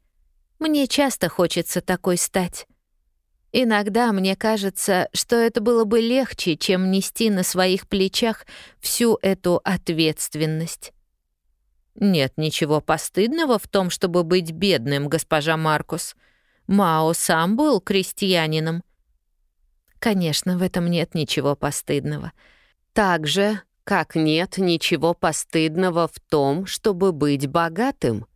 Мне часто хочется такой стать. Иногда мне кажется, что это было бы легче, чем нести на своих плечах всю эту ответственность. Нет ничего постыдного в том, чтобы быть бедным, госпожа Маркус. Мао сам был крестьянином. Конечно, в этом нет ничего постыдного. Также как нет ничего постыдного в том, чтобы быть богатым.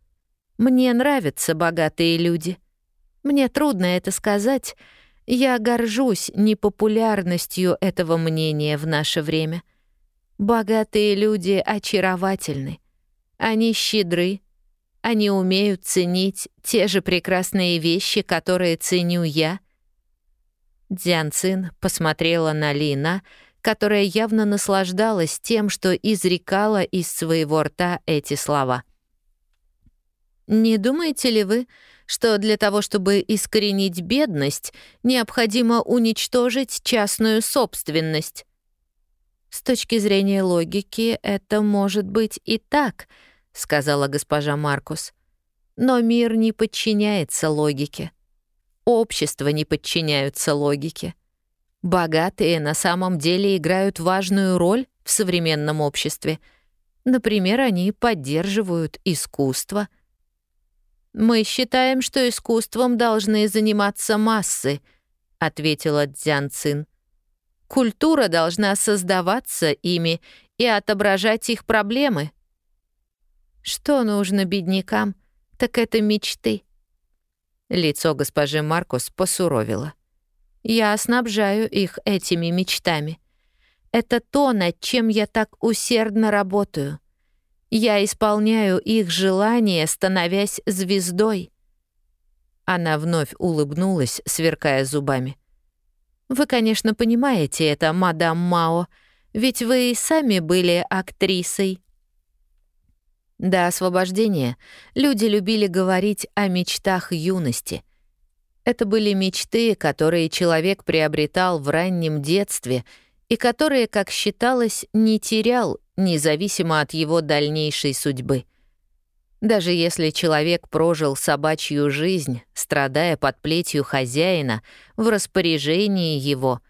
Мне нравятся богатые люди. Мне трудно это сказать. Я горжусь непопулярностью этого мнения в наше время. Богатые люди очаровательны. Они щедры. Они умеют ценить те же прекрасные вещи, которые ценю я. Дзян Цин посмотрела на Лина, которая явно наслаждалась тем, что изрекала из своего рта эти слова. «Не думаете ли вы, что для того, чтобы искоренить бедность, необходимо уничтожить частную собственность?» «С точки зрения логики, это может быть и так», — сказала госпожа Маркус. «Но мир не подчиняется логике. Общество не подчиняются логике. Богатые на самом деле играют важную роль в современном обществе. Например, они поддерживают искусство. «Мы считаем, что искусством должны заниматься массы», — ответила Дзян Цин. Культура должна создаваться ими и отображать их проблемы. Что нужно беднякам, так это мечты. Лицо госпожи Маркус посуровило. Я снабжаю их этими мечтами. Это то, над чем я так усердно работаю. Я исполняю их желания, становясь звездой. Она вновь улыбнулась, сверкая зубами. «Вы, конечно, понимаете это, мадам Мао, ведь вы и сами были актрисой». До освобождения люди любили говорить о мечтах юности. Это были мечты, которые человек приобретал в раннем детстве и которые, как считалось, не терял, независимо от его дальнейшей судьбы. Даже если человек прожил собачью жизнь, страдая под плетью хозяина, в распоряжении его,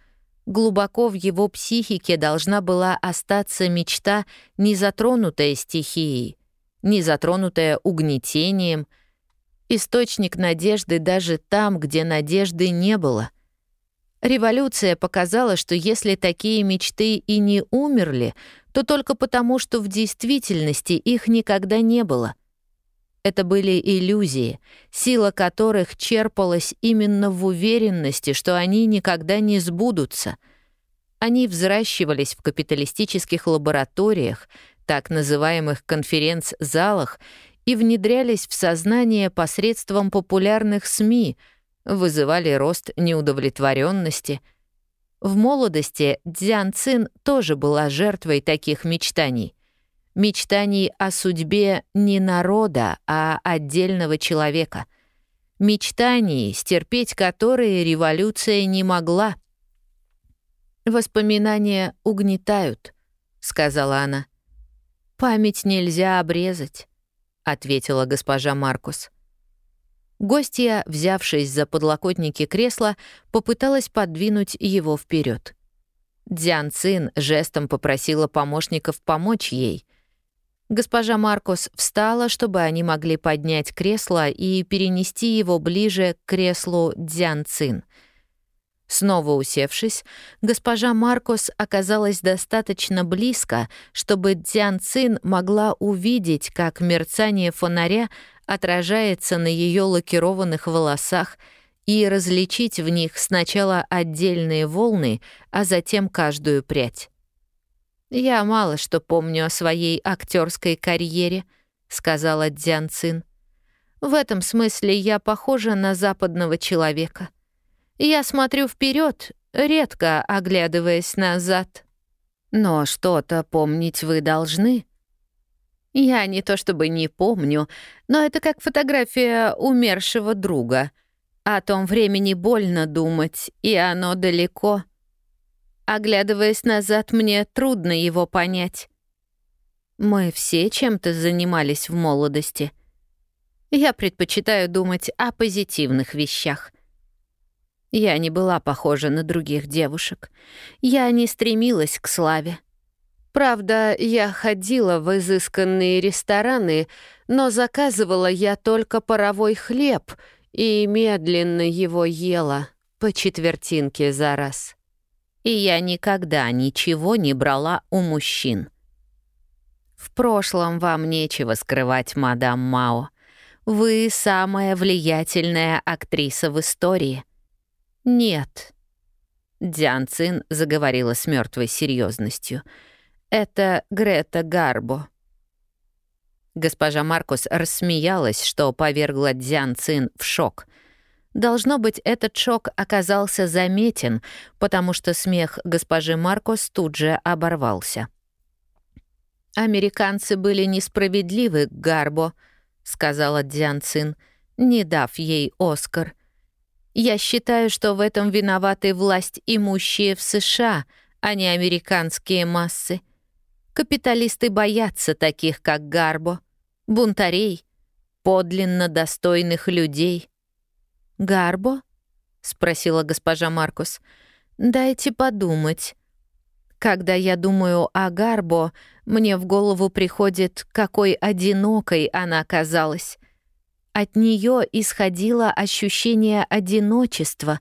глубоко в его психике должна была остаться мечта, не затронутая стихией, не затронутая угнетением, источник надежды даже там, где надежды не было. Революция показала, что если такие мечты и не умерли, то только потому, что в действительности их никогда не было — это были иллюзии, сила которых черпалась именно в уверенности, что они никогда не сбудутся. Они взращивались в капиталистических лабораториях, так называемых конференц-залах, и внедрялись в сознание посредством популярных СМИ, вызывали рост неудовлетворенности. В молодости Дзян Цин тоже была жертвой таких мечтаний — мечтаний о судьбе не народа, а отдельного человека. Мечтаний, стерпеть которые революция не могла. «Воспоминания угнетают», — сказала она. «Память нельзя обрезать», — ответила госпожа Маркус. Гостья, взявшись за подлокотники кресла, попыталась подвинуть его вперед. Дзян Цин жестом попросила помощников помочь ей — Госпожа Маркус встала, чтобы они могли поднять кресло и перенести его ближе к креслу Дзян Цин. Снова усевшись, госпожа Маркус оказалась достаточно близко, чтобы Дзян Цин могла увидеть, как мерцание фонаря отражается на ее лакированных волосах и различить в них сначала отдельные волны, а затем каждую прядь. «Я мало что помню о своей актерской карьере», — сказала Дзян Цин. «В этом смысле я похожа на западного человека. Я смотрю вперед, редко оглядываясь назад. Но что-то помнить вы должны». Я не то чтобы не помню, но это как фотография умершего друга. О том времени больно думать, и оно далеко. Оглядываясь назад, мне трудно его понять. Мы все чем-то занимались в молодости. Я предпочитаю думать о позитивных вещах. Я не была похожа на других девушек. Я не стремилась к славе. Правда, я ходила в изысканные рестораны, но заказывала я только паровой хлеб и медленно его ела по четвертинке за раз и я никогда ничего не брала у мужчин. В прошлом вам нечего скрывать, мадам Мао. Вы самая влиятельная актриса в истории. Нет. Дзян Цин заговорила с мертвой серьезностью. Это Грета Гарбо. Госпожа Маркус рассмеялась, что повергла Дзян Цин в шок — Должно быть, этот шок оказался заметен, потому что смех госпожи Маркос тут же оборвался. «Американцы были несправедливы к Гарбо», — сказала Дзян Цин, не дав ей Оскар. «Я считаю, что в этом виноваты власть имущие в США, а не американские массы. Капиталисты боятся таких, как Гарбо, бунтарей, подлинно достойных людей». «Гарбо?» — спросила госпожа Маркус. «Дайте подумать. Когда я думаю о Гарбо, мне в голову приходит, какой одинокой она оказалась. От нее исходило ощущение одиночества.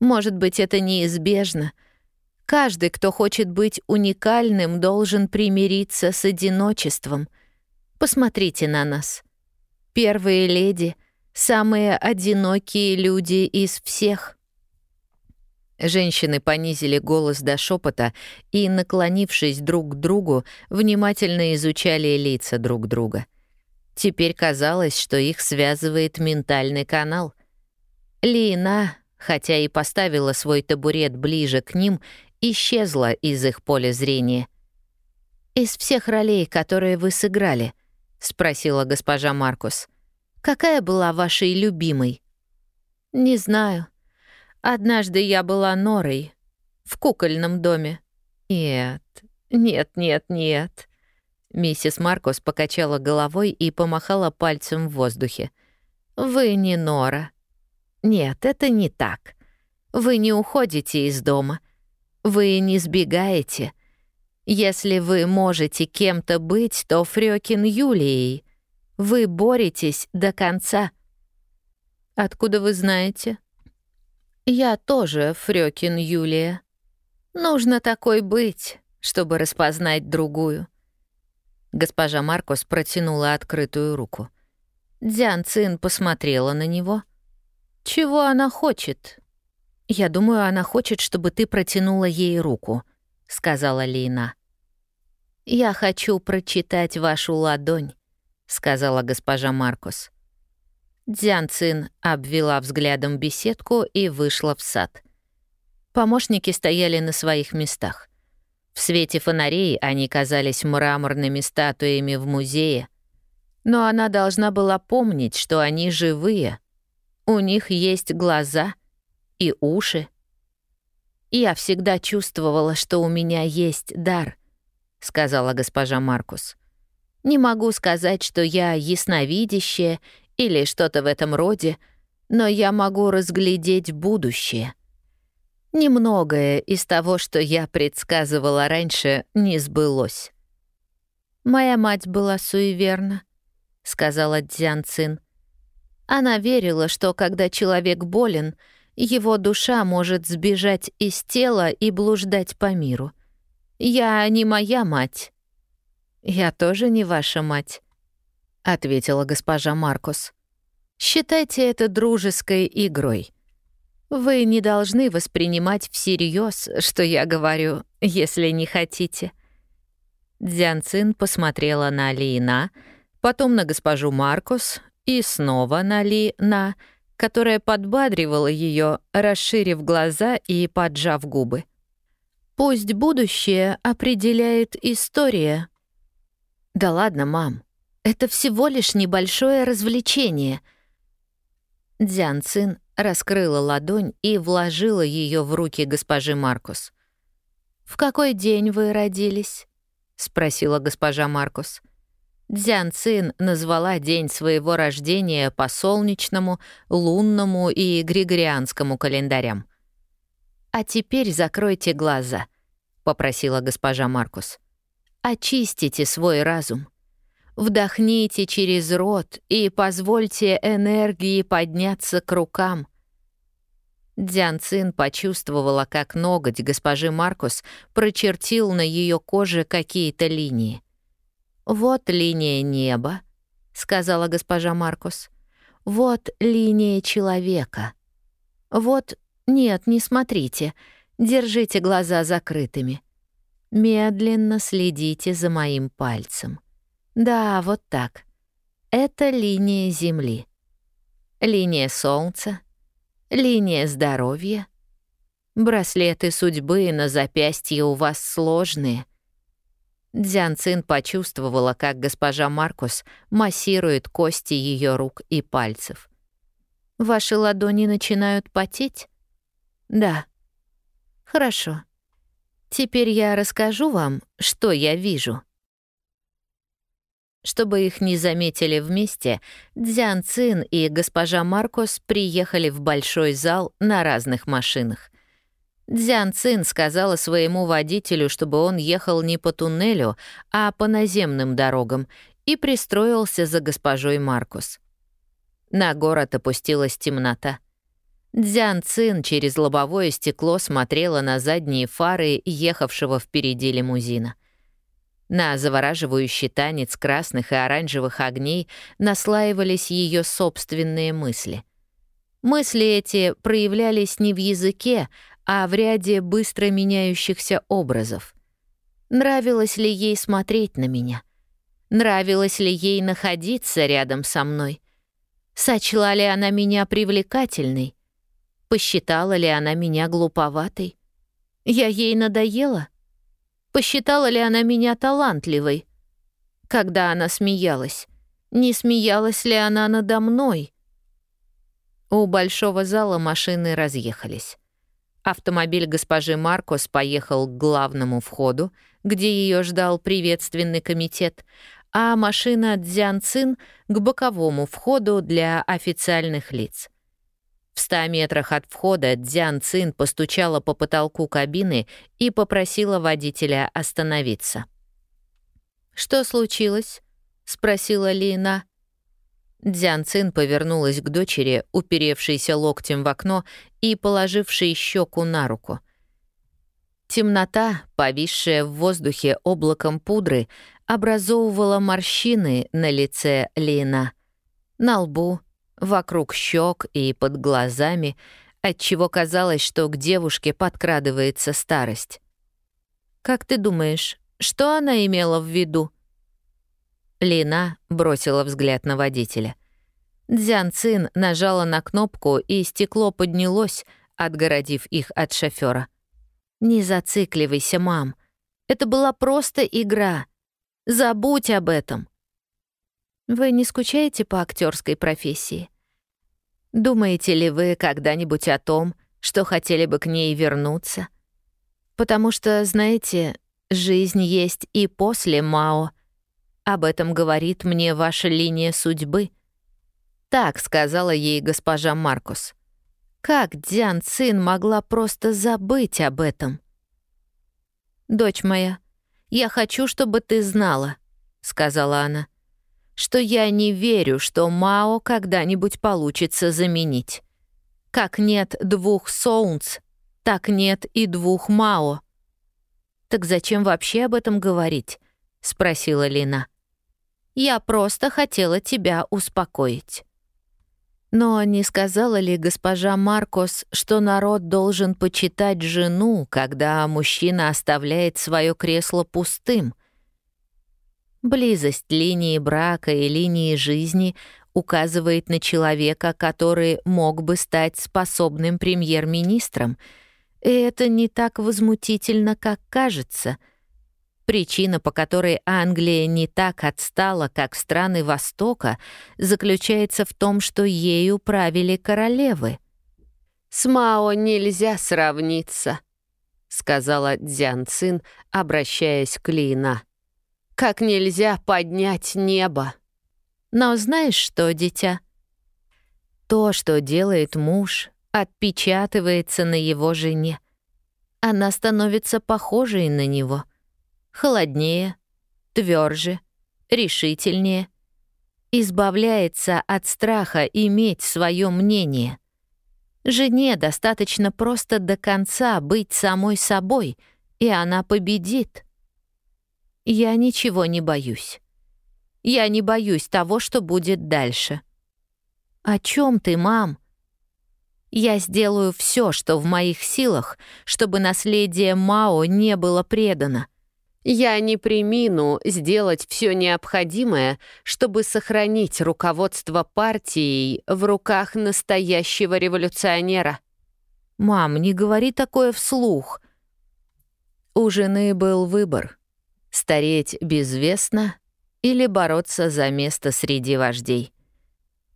Может быть, это неизбежно. Каждый, кто хочет быть уникальным, должен примириться с одиночеством. Посмотрите на нас. Первые леди — самые одинокие люди из всех. Женщины понизили голос до шепота и, наклонившись друг к другу, внимательно изучали лица друг друга. Теперь казалось, что их связывает ментальный канал. Лина, хотя и поставила свой табурет ближе к ним, исчезла из их поля зрения. «Из всех ролей, которые вы сыграли», — спросила госпожа Маркус, — «какая была вашей любимой?» «Не знаю. Однажды я была Норой в кукольном доме». «Нет, нет, нет, нет». Миссис Маркус покачала головой и помахала пальцем в воздухе. «Вы не Нора. Нет, это не так. Вы не уходите из дома. Вы не сбегаете. Если вы можете кем-то быть, то Фрёкин Юлией. Вы боретесь до конца». «Откуда вы знаете?» «Я тоже Фрёкин Юлия. Нужно такой быть, чтобы распознать другую». Госпожа Маркос протянула открытую руку. Дзян Цин посмотрела на него. «Чего она хочет?» «Я думаю, она хочет, чтобы ты протянула ей руку», — сказала Лина. «Я хочу прочитать вашу ладонь», — сказала госпожа Маркус. Дзян Цин обвела взглядом беседку и вышла в сад. Помощники стояли на своих местах. В свете фонарей они казались мраморными статуями в музее. Но она должна была помнить, что они живые. У них есть глаза и уши. «Я всегда чувствовала, что у меня есть дар», — сказала госпожа Маркус. «Не могу сказать, что я ясновидящая или что-то в этом роде, но я могу разглядеть будущее». Немногое из того, что я предсказывала раньше, не сбылось. «Моя мать была суеверна», — сказала Дзян Цин. Она верила, что когда человек болен, его душа может сбежать из тела и блуждать по миру. Я не моя мать. «Я тоже не ваша мать», — ответила госпожа Маркус. «Считайте это дружеской игрой. Вы не должны воспринимать всерьез, что я говорю, если не хотите». Дзян Цин посмотрела на Ли потом на госпожу Маркус и снова на Ли которая подбадривала ее, расширив глаза и поджав губы. «Пусть будущее определяет история». «Да ладно, мам, это всего лишь небольшое развлечение». Дзян Цин раскрыла ладонь и вложила ее в руки госпожи Маркус. «В какой день вы родились?» — спросила госпожа Маркус. Дзян Цин назвала день своего рождения по солнечному, лунному и григорианскому календарям. «А теперь закройте глаза», — попросила госпожа Маркус. «Очистите свой разум. Вдохните через рот и позвольте энергии подняться к рукам. Дзян Цин почувствовала, как ноготь госпожи Маркус прочертил на ее коже какие-то линии. «Вот линия неба», — сказала госпожа Маркус. «Вот линия человека. Вот... Нет, не смотрите. Держите глаза закрытыми. Медленно следите за моим пальцем. Да, вот так. Это линия Земли. Линия Солнца. Линия здоровья. Браслеты судьбы на запястье у вас сложные. Дзян почувствовала, как госпожа Маркус массирует кости ее рук и пальцев. «Ваши ладони начинают потеть?» «Да». «Хорошо. Теперь я расскажу вам, что я вижу». Чтобы их не заметили вместе, Дзян Цин и госпожа Маркос приехали в большой зал на разных машинах. Дзян Цин сказала своему водителю, чтобы он ехал не по туннелю, а по наземным дорогам, и пристроился за госпожой Маркус. На город опустилась темнота. Дзян Цин через лобовое стекло смотрела на задние фары ехавшего впереди лимузина. На завораживающий танец красных и оранжевых огней наслаивались ее собственные мысли. Мысли эти проявлялись не в языке, а в ряде быстро меняющихся образов. Нравилось ли ей смотреть на меня? Нравилось ли ей находиться рядом со мной? Сочла ли она меня привлекательной? Посчитала ли она меня глуповатой? Я ей надоела? Посчитала ли она меня талантливой? Когда она смеялась? Не смеялась ли она надо мной? У большого зала машины разъехались. Автомобиль госпожи Маркос поехал к главному входу, где ее ждал приветственный комитет, а машина Дзян Цин к боковому входу для официальных лиц. В ста метрах от входа Дзян Цин постучала по потолку кабины и попросила водителя остановиться. «Что случилось?» — спросила Лина. Дзян Цин повернулась к дочери, уперевшейся локтем в окно и положившей щеку на руку. Темнота, повисшая в воздухе облаком пудры, образовывала морщины на лице Лина, на лбу, вокруг щек и под глазами, отчего казалось, что к девушке подкрадывается старость. «Как ты думаешь, что она имела в виду?» Лина бросила взгляд на водителя. Дзян Цин нажала на кнопку, и стекло поднялось, отгородив их от шофера. «Не зацикливайся, мам. Это была просто игра. Забудь об этом». Вы не скучаете по актерской профессии? Думаете ли вы когда-нибудь о том, что хотели бы к ней вернуться? Потому что, знаете, жизнь есть и после Мао. Об этом говорит мне ваша линия судьбы. Так сказала ей госпожа Маркус. Как Дзян Цин могла просто забыть об этом? «Дочь моя, я хочу, чтобы ты знала», — сказала она что я не верю, что Мао когда-нибудь получится заменить. Как нет двух Соунс, так нет и двух Мао. «Так зачем вообще об этом говорить?» — спросила Лина. «Я просто хотела тебя успокоить». Но не сказала ли госпожа Маркос, что народ должен почитать жену, когда мужчина оставляет свое кресло пустым — Близость линии брака и линии жизни указывает на человека, который мог бы стать способным премьер-министром. И это не так возмутительно, как кажется. Причина, по которой Англия не так отстала, как страны Востока, заключается в том, что ею правили королевы. «С Мао нельзя сравниться», — сказала Дзян Цин, обращаясь к Лина как нельзя поднять небо. Но знаешь что, дитя? То, что делает муж, отпечатывается на его жене. Она становится похожей на него. Холоднее, тверже, решительнее. Избавляется от страха иметь свое мнение. Жене достаточно просто до конца быть самой собой, и она победит. Я ничего не боюсь. Я не боюсь того, что будет дальше. О чем ты, мам? Я сделаю все, что в моих силах, чтобы наследие Мао не было предано. Я не примину сделать все необходимое, чтобы сохранить руководство партией в руках настоящего революционера. Мам, не говори такое вслух. У жены был выбор — стареть безвестно или бороться за место среди вождей.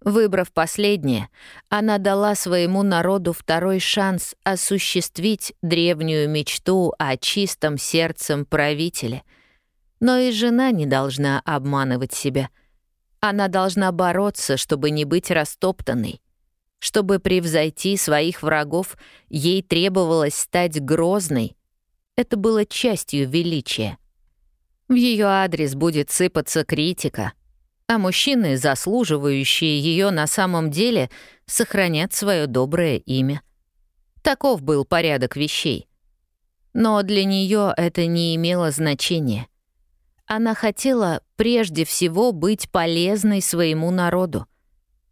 Выбрав последнее, она дала своему народу второй шанс осуществить древнюю мечту о чистом сердцем правителе. Но и жена не должна обманывать себя. Она должна бороться, чтобы не быть растоптанной. Чтобы превзойти своих врагов, ей требовалось стать грозной. Это было частью величия. В ее адрес будет сыпаться критика. А мужчины, заслуживающие ее на самом деле, сохранят свое доброе имя. Таков был порядок вещей. Но для нее это не имело значения. Она хотела прежде всего быть полезной своему народу.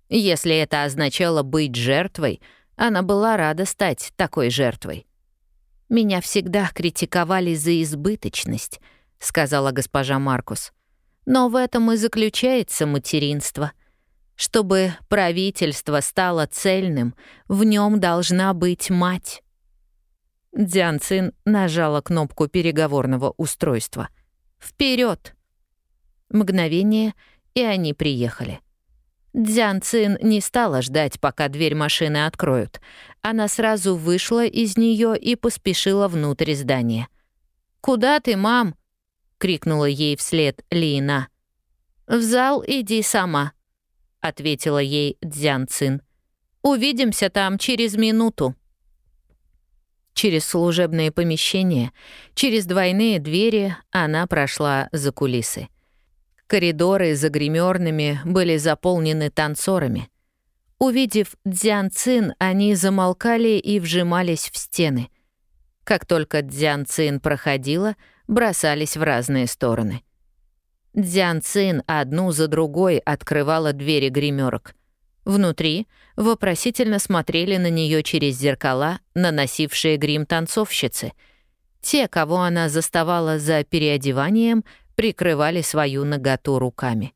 Если это означало быть жертвой, она была рада стать такой жертвой. «Меня всегда критиковали за избыточность», — сказала госпожа Маркус. «Но в этом и заключается материнство. Чтобы правительство стало цельным, в нем должна быть мать». Дзян нажала кнопку переговорного устройства. Вперед! Мгновение, и они приехали. Дзян Цин не стала ждать, пока дверь машины откроют. Она сразу вышла из нее и поспешила внутрь здания. «Куда ты, мам?» — крикнула ей вслед Лина. «В зал иди сама», — ответила ей Дзян Цин. «Увидимся там через минуту». Через служебные помещения, через двойные двери она прошла за кулисы. Коридоры за гримерными были заполнены танцорами. Увидев Дзян Цин, они замолкали и вжимались в стены. Как только Дзян Цин проходила, бросались в разные стороны. Дзян Цин одну за другой открывала двери гримерок. Внутри вопросительно смотрели на нее через зеркала, наносившие грим танцовщицы. Те, кого она заставала за переодеванием, прикрывали свою наготу руками.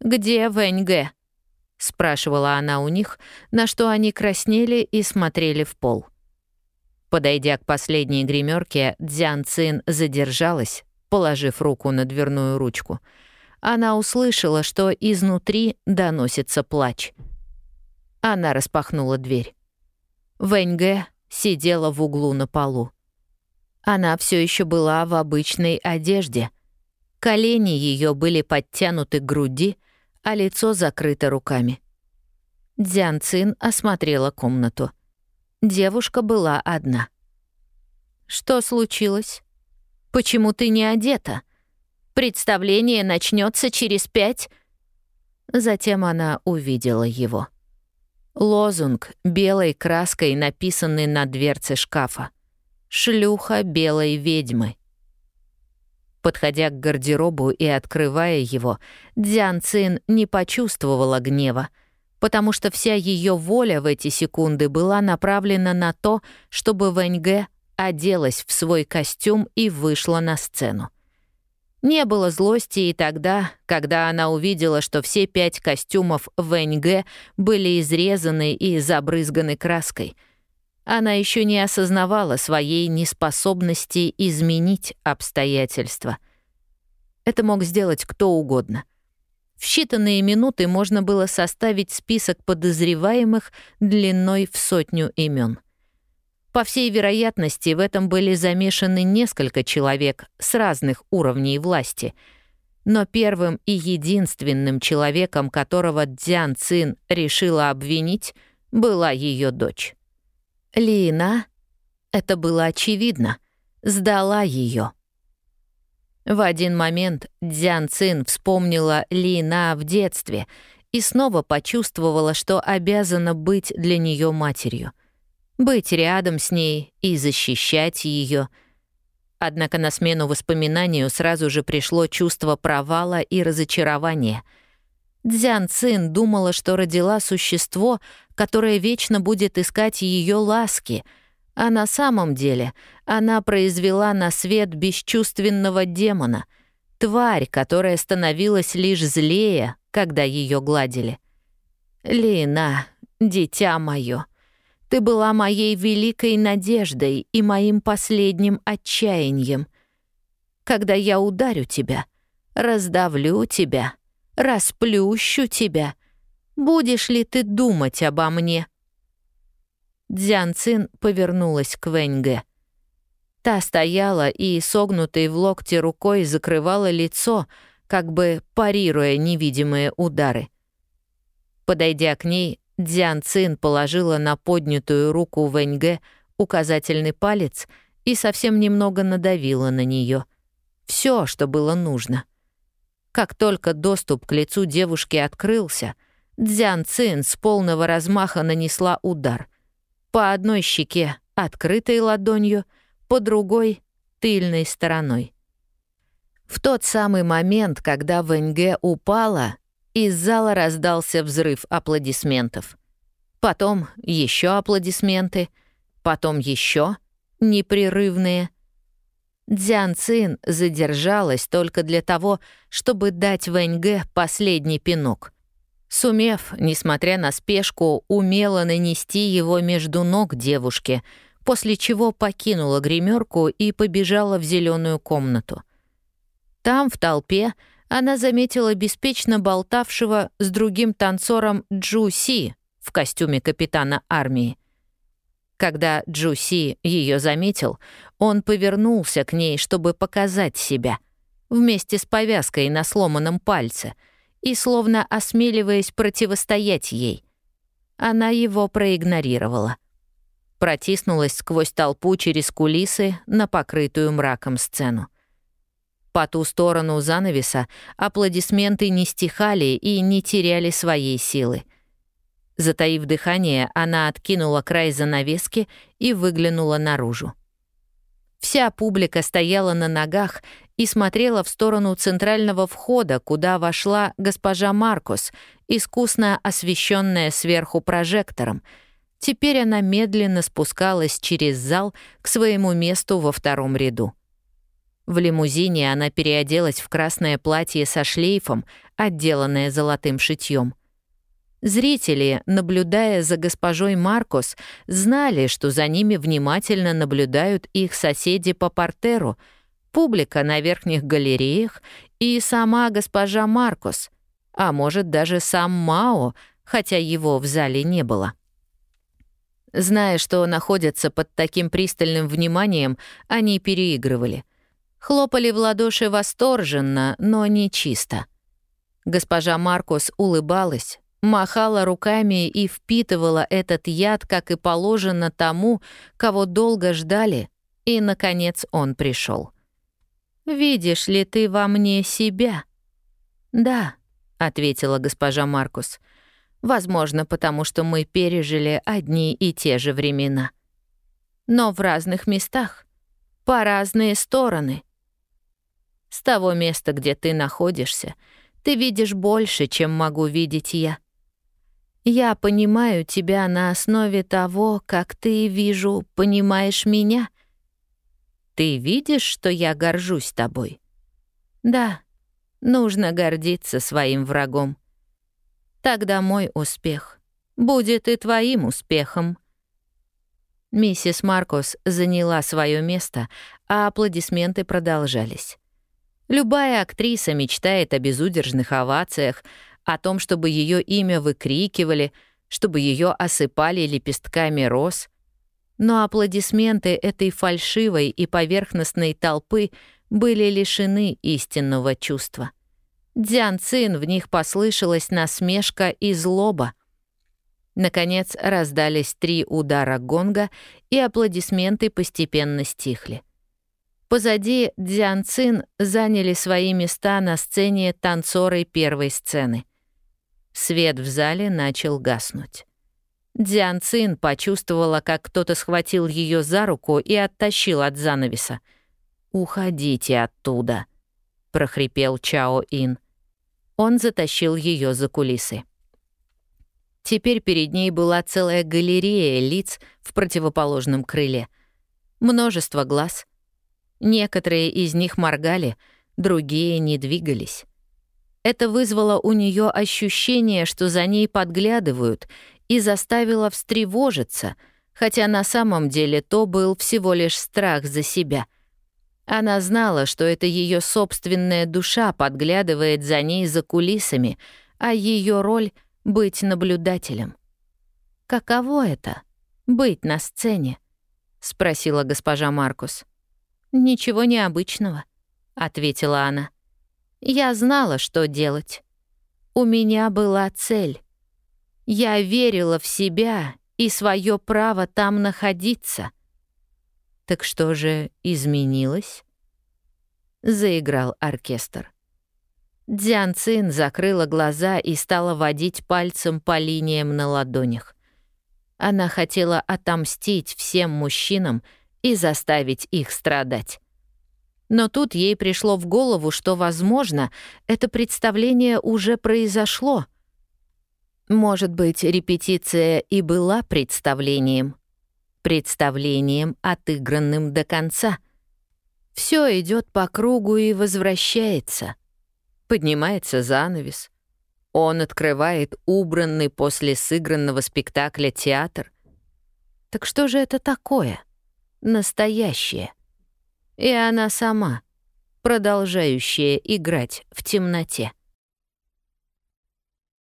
«Где Вэньге?» — спрашивала она у них, на что они краснели и смотрели в пол. Подойдя к последней гримерке, Дзян Цин задержалась, положив руку на дверную ручку. Она услышала, что изнутри доносится плач. Она распахнула дверь. Вэньге сидела в углу на полу. Она все еще была в обычной одежде — Колени ее были подтянуты к груди, а лицо закрыто руками. Дзян Цин осмотрела комнату. Девушка была одна. «Что случилось? Почему ты не одета? Представление начнется через пять...» Затем она увидела его. Лозунг белой краской, написанный на дверце шкафа. «Шлюха белой ведьмы». Подходя к гардеробу и открывая его, Дзян Цин не почувствовала гнева, потому что вся ее воля в эти секунды была направлена на то, чтобы Вэньге оделась в свой костюм и вышла на сцену. Не было злости и тогда, когда она увидела, что все пять костюмов Вэньге были изрезаны и забрызганы краской — она еще не осознавала своей неспособности изменить обстоятельства. Это мог сделать кто угодно. В считанные минуты можно было составить список подозреваемых длиной в сотню имен. По всей вероятности, в этом были замешаны несколько человек с разных уровней власти. Но первым и единственным человеком, которого Дзян Цин решила обвинить, была ее дочь. Лина, это было очевидно, сдала ее. В один момент Дзян Цин вспомнила Лина в детстве и снова почувствовала, что обязана быть для нее матерью. Быть рядом с ней и защищать ее. Однако на смену воспоминанию сразу же пришло чувство провала и разочарования — Дзян Цин думала, что родила существо, которое вечно будет искать ее ласки, а на самом деле она произвела на свет бесчувственного демона, тварь, которая становилась лишь злее, когда ее гладили. «Лина, дитя мое, ты была моей великой надеждой и моим последним отчаянием. Когда я ударю тебя, раздавлю тебя» расплющу тебя. Будешь ли ты думать обо мне?» Дзян Цин повернулась к Вэньге. Та стояла и, согнутой в локте рукой, закрывала лицо, как бы парируя невидимые удары. Подойдя к ней, Дзян Цин положила на поднятую руку Вэньге указательный палец и совсем немного надавила на нее. Все, что было нужно. Как только доступ к лицу девушки открылся, Дзян Цин с полного размаха нанесла удар. По одной щеке открытой ладонью, по другой — тыльной стороной. В тот самый момент, когда Вэньге упала, из зала раздался взрыв аплодисментов. Потом еще аплодисменты, потом еще непрерывные. Дзян Цин задержалась только для того, чтобы дать Вэньге последний пинок. Сумев, несмотря на спешку, умело нанести его между ног девушке, после чего покинула гримерку и побежала в зеленую комнату. Там, в толпе, она заметила беспечно болтавшего с другим танцором Джу Си в костюме капитана армии. Когда Джу Си ее заметил, он повернулся к ней, чтобы показать себя, вместе с повязкой на сломанном пальце, и словно осмеливаясь противостоять ей. Она его проигнорировала. Протиснулась сквозь толпу через кулисы на покрытую мраком сцену. По ту сторону занавеса аплодисменты не стихали и не теряли своей силы. Затаив дыхание, она откинула край занавески и выглянула наружу. Вся публика стояла на ногах и смотрела в сторону центрального входа, куда вошла госпожа Маркус, искусно освещенная сверху прожектором. Теперь она медленно спускалась через зал к своему месту во втором ряду. В лимузине она переоделась в красное платье со шлейфом, отделанное золотым шитьем. Зрители, наблюдая за госпожой Маркос, знали, что за ними внимательно наблюдают их соседи по портеру, публика на верхних галереях и сама госпожа Маркос, а может даже сам Мао, хотя его в зале не было. Зная, что находятся под таким пристальным вниманием, они переигрывали. Хлопали в ладоши восторженно, но не чисто. Госпожа Маркус улыбалась, махала руками и впитывала этот яд, как и положено тому, кого долго ждали, и, наконец, он пришел. «Видишь ли ты во мне себя?» «Да», — ответила госпожа Маркус. «Возможно, потому что мы пережили одни и те же времена. Но в разных местах, по разные стороны. С того места, где ты находишься, ты видишь больше, чем могу видеть я». Я понимаю тебя на основе того, как ты, вижу, понимаешь меня. Ты видишь, что я горжусь тобой? Да, нужно гордиться своим врагом. Тогда мой успех будет и твоим успехом. Миссис Маркос заняла свое место, а аплодисменты продолжались. Любая актриса мечтает о безудержных овациях, о том, чтобы ее имя выкрикивали, чтобы ее осыпали лепестками роз. Но аплодисменты этой фальшивой и поверхностной толпы были лишены истинного чувства. Дзян Цин в них послышалась насмешка и злоба. Наконец раздались три удара гонга, и аплодисменты постепенно стихли. Позади Дзян Цин заняли свои места на сцене танцоры первой сцены. Свет в зале начал гаснуть. Дзян Цин почувствовала, как кто-то схватил ее за руку и оттащил от занавеса. «Уходите оттуда», — прохрипел Чао Ин. Он затащил ее за кулисы. Теперь перед ней была целая галерея лиц в противоположном крыле. Множество глаз. Некоторые из них моргали, другие не двигались. Это вызвало у нее ощущение, что за ней подглядывают, и заставило встревожиться, хотя на самом деле то был всего лишь страх за себя. Она знала, что это ее собственная душа подглядывает за ней за кулисами, а ее роль — быть наблюдателем. «Каково это — быть на сцене?» — спросила госпожа Маркус. «Ничего необычного», — ответила она. Я знала, что делать. У меня была цель. Я верила в себя и свое право там находиться. Так что же изменилось? Заиграл оркестр. Дзян Цин закрыла глаза и стала водить пальцем по линиям на ладонях. Она хотела отомстить всем мужчинам и заставить их страдать. Но тут ей пришло в голову, что, возможно, это представление уже произошло. Может быть, репетиция и была представлением. Представлением, отыгранным до конца. Все идет по кругу и возвращается. Поднимается занавес. Он открывает убранный после сыгранного спектакля театр. Так что же это такое? Настоящее — и она сама, продолжающая играть в темноте.